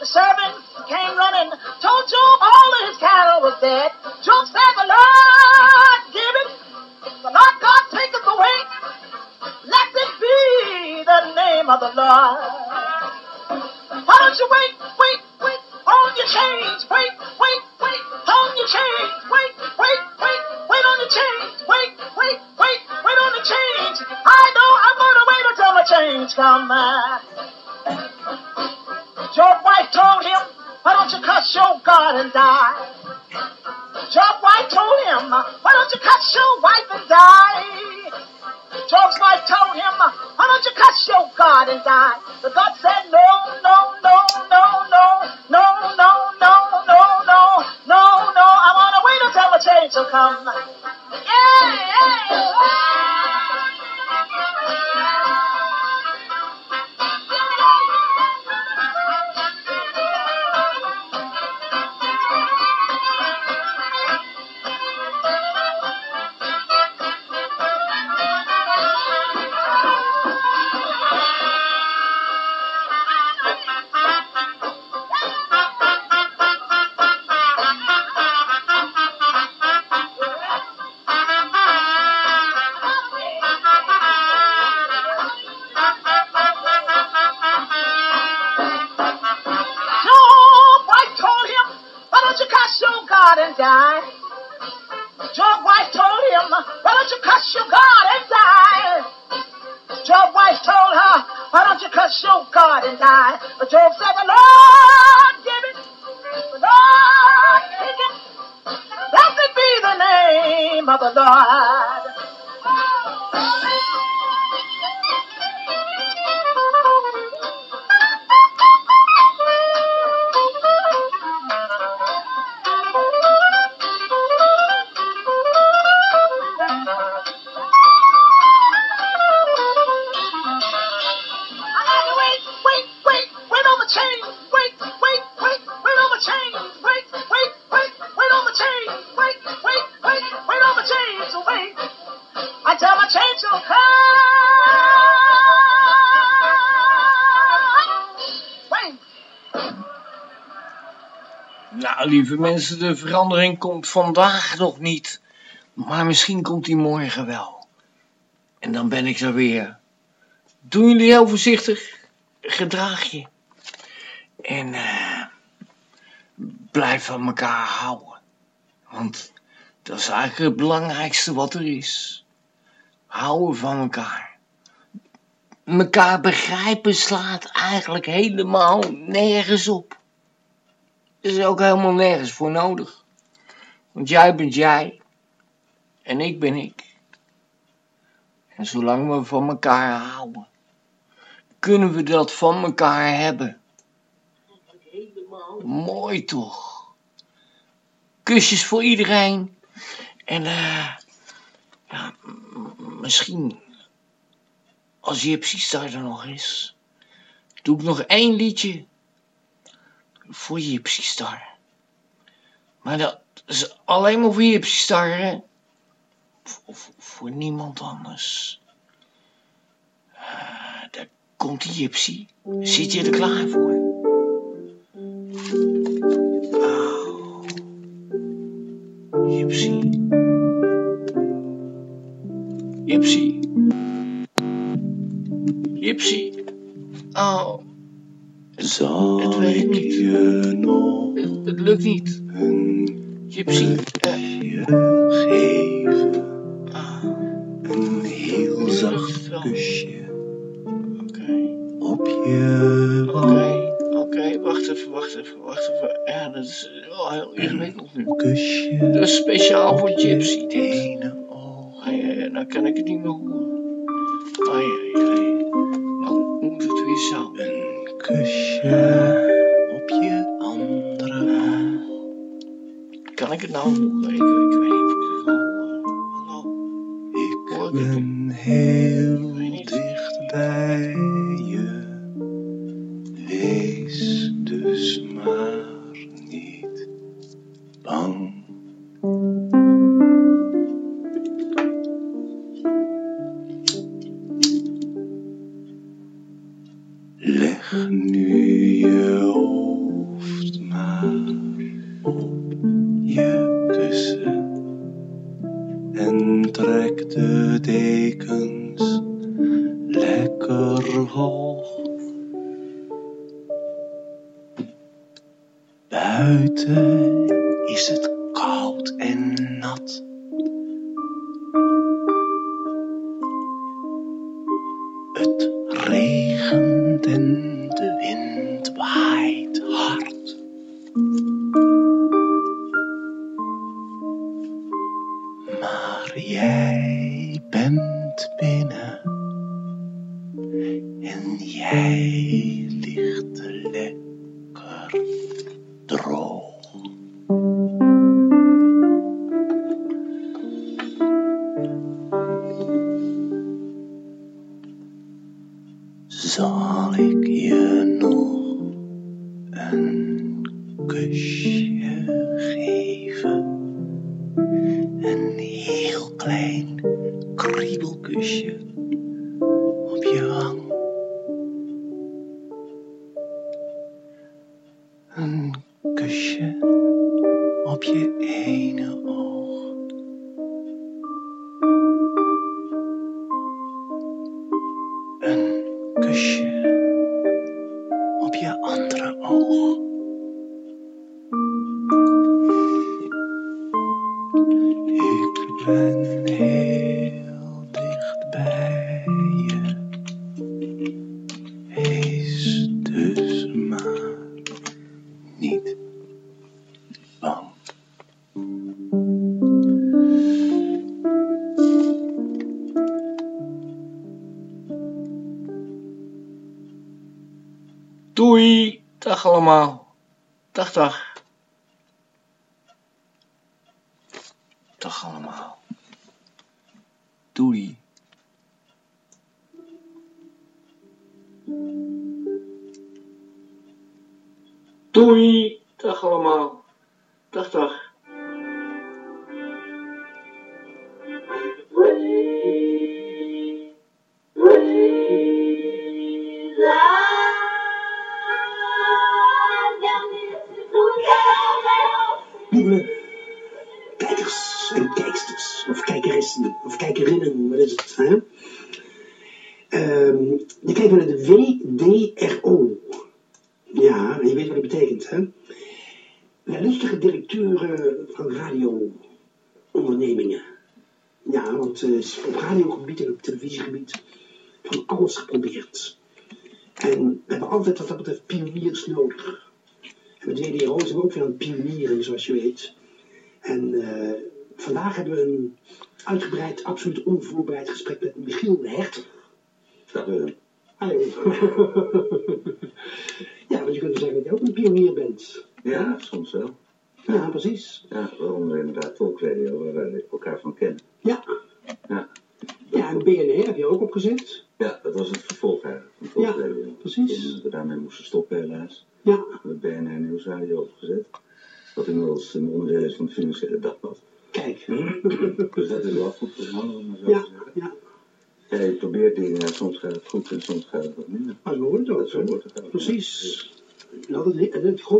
The servants came running, told Job all of his cattle was dead. Job said, The Lord give it, the Lord God taketh away. Blessed be the name of the Lord. Your wife told him, why don't you cuss your God and die? Another Lord. Lieve mensen, de verandering komt vandaag nog niet. Maar misschien komt die morgen wel. En dan ben ik er weer. Doen jullie heel voorzichtig. Gedraag je. En eh, blijf van elkaar houden. Want dat is eigenlijk het belangrijkste wat er is. Houden van elkaar. Mekaar begrijpen slaat eigenlijk helemaal nergens op. Is ook helemaal nergens voor nodig. Want jij bent jij. En ik ben ik. En zolang we van elkaar houden, kunnen we dat van elkaar hebben. Mooi toch? Kusjes voor iedereen. En eh, ja, misschien, als Gypsy Star er nog is, doe ik nog één liedje voor Gypsy Star. Maar dat is alleen maar voor Gypsy Star, hè? Voor, voor- niemand anders. Eh, daar komt die Gypsy. Zit je er klaar voor? Oh. Gypsy. Gypsy. Gypsy. Oh. Zal het werkt niet. je nog Het, het lukt niet. Gypsy. eh, geven? Ah. Een heel zacht kusje op je Oké, oké, wacht even, wacht even, wacht even. Ja, dat is wel heel ingewikkeld nu. kusje. Dat is speciaal voor Gypsy, dit. Ai, ai, ai, nou kan ik het niet meer horen. Ai, ai, ai. Nou moet het weer zo. Kusje op je andere. Kan ik het nou horen? Ik, ik weet niet of ik het. Hallo? Ik ben heel dicht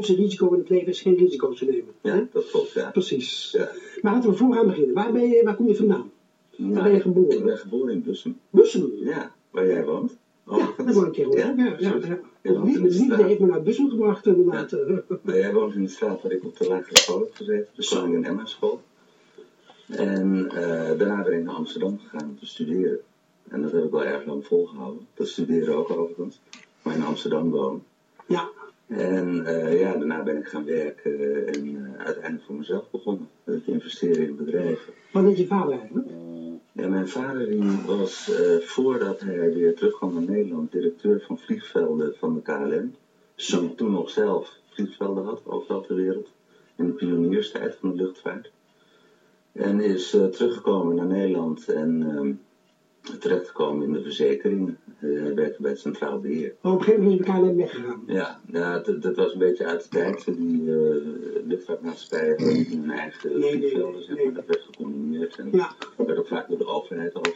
grootste risico in het leven is geen risico's te nemen. Ja, dat klopt, ja. Precies. Ja. Maar laten we vooraan beginnen. Waar, ben je, waar kom je vandaan? Waar ben je geboren? Ik ben geboren in Bussum. Bussum? Ja, waar jij woont. Ja, daar woon ik een keer Ja, hoor. Ja, ja, ja. De liefde heeft me naar Bussum gebracht inderdaad. Maar jij woont in de straat waar ik op de lagere school heb gezeten, de Koningin Emma school. En eh, daarna ben ik naar Amsterdam gegaan om te studeren. En dat heb ik wel erg lang volgehouden. Dat studeren ook overigens. Maar in Amsterdam wonen. Ja. En eh, ja, daarna ben ik gaan werken en eh, uiteindelijk voor mezelf begonnen. Met het investeren in bedrijven. Wat deed je vader eigenlijk? Ja, mijn vader was eh, voordat hij weer terugkwam naar Nederland directeur van vliegvelden van de KLM. Die toen nog zelf vliegvelden had, overal ter wereld. In de pionierstijd van de luchtvaart. En is eh, teruggekomen naar Nederland en ehm, terechtgekomen in de verzekeringen. Eh, werkte bij het Centraal Beheer. Maar op een gegeven moment elkaar net weggegaan. Ja, ja dat, dat was een beetje uit de tijd. Die eh luchtvaartmaatschappijen hadden hun eigen Nee, nee, vliegvelden, zeg maar. Dat werd gecombineerd en Ja. dat werd ook vaak door de overheid over.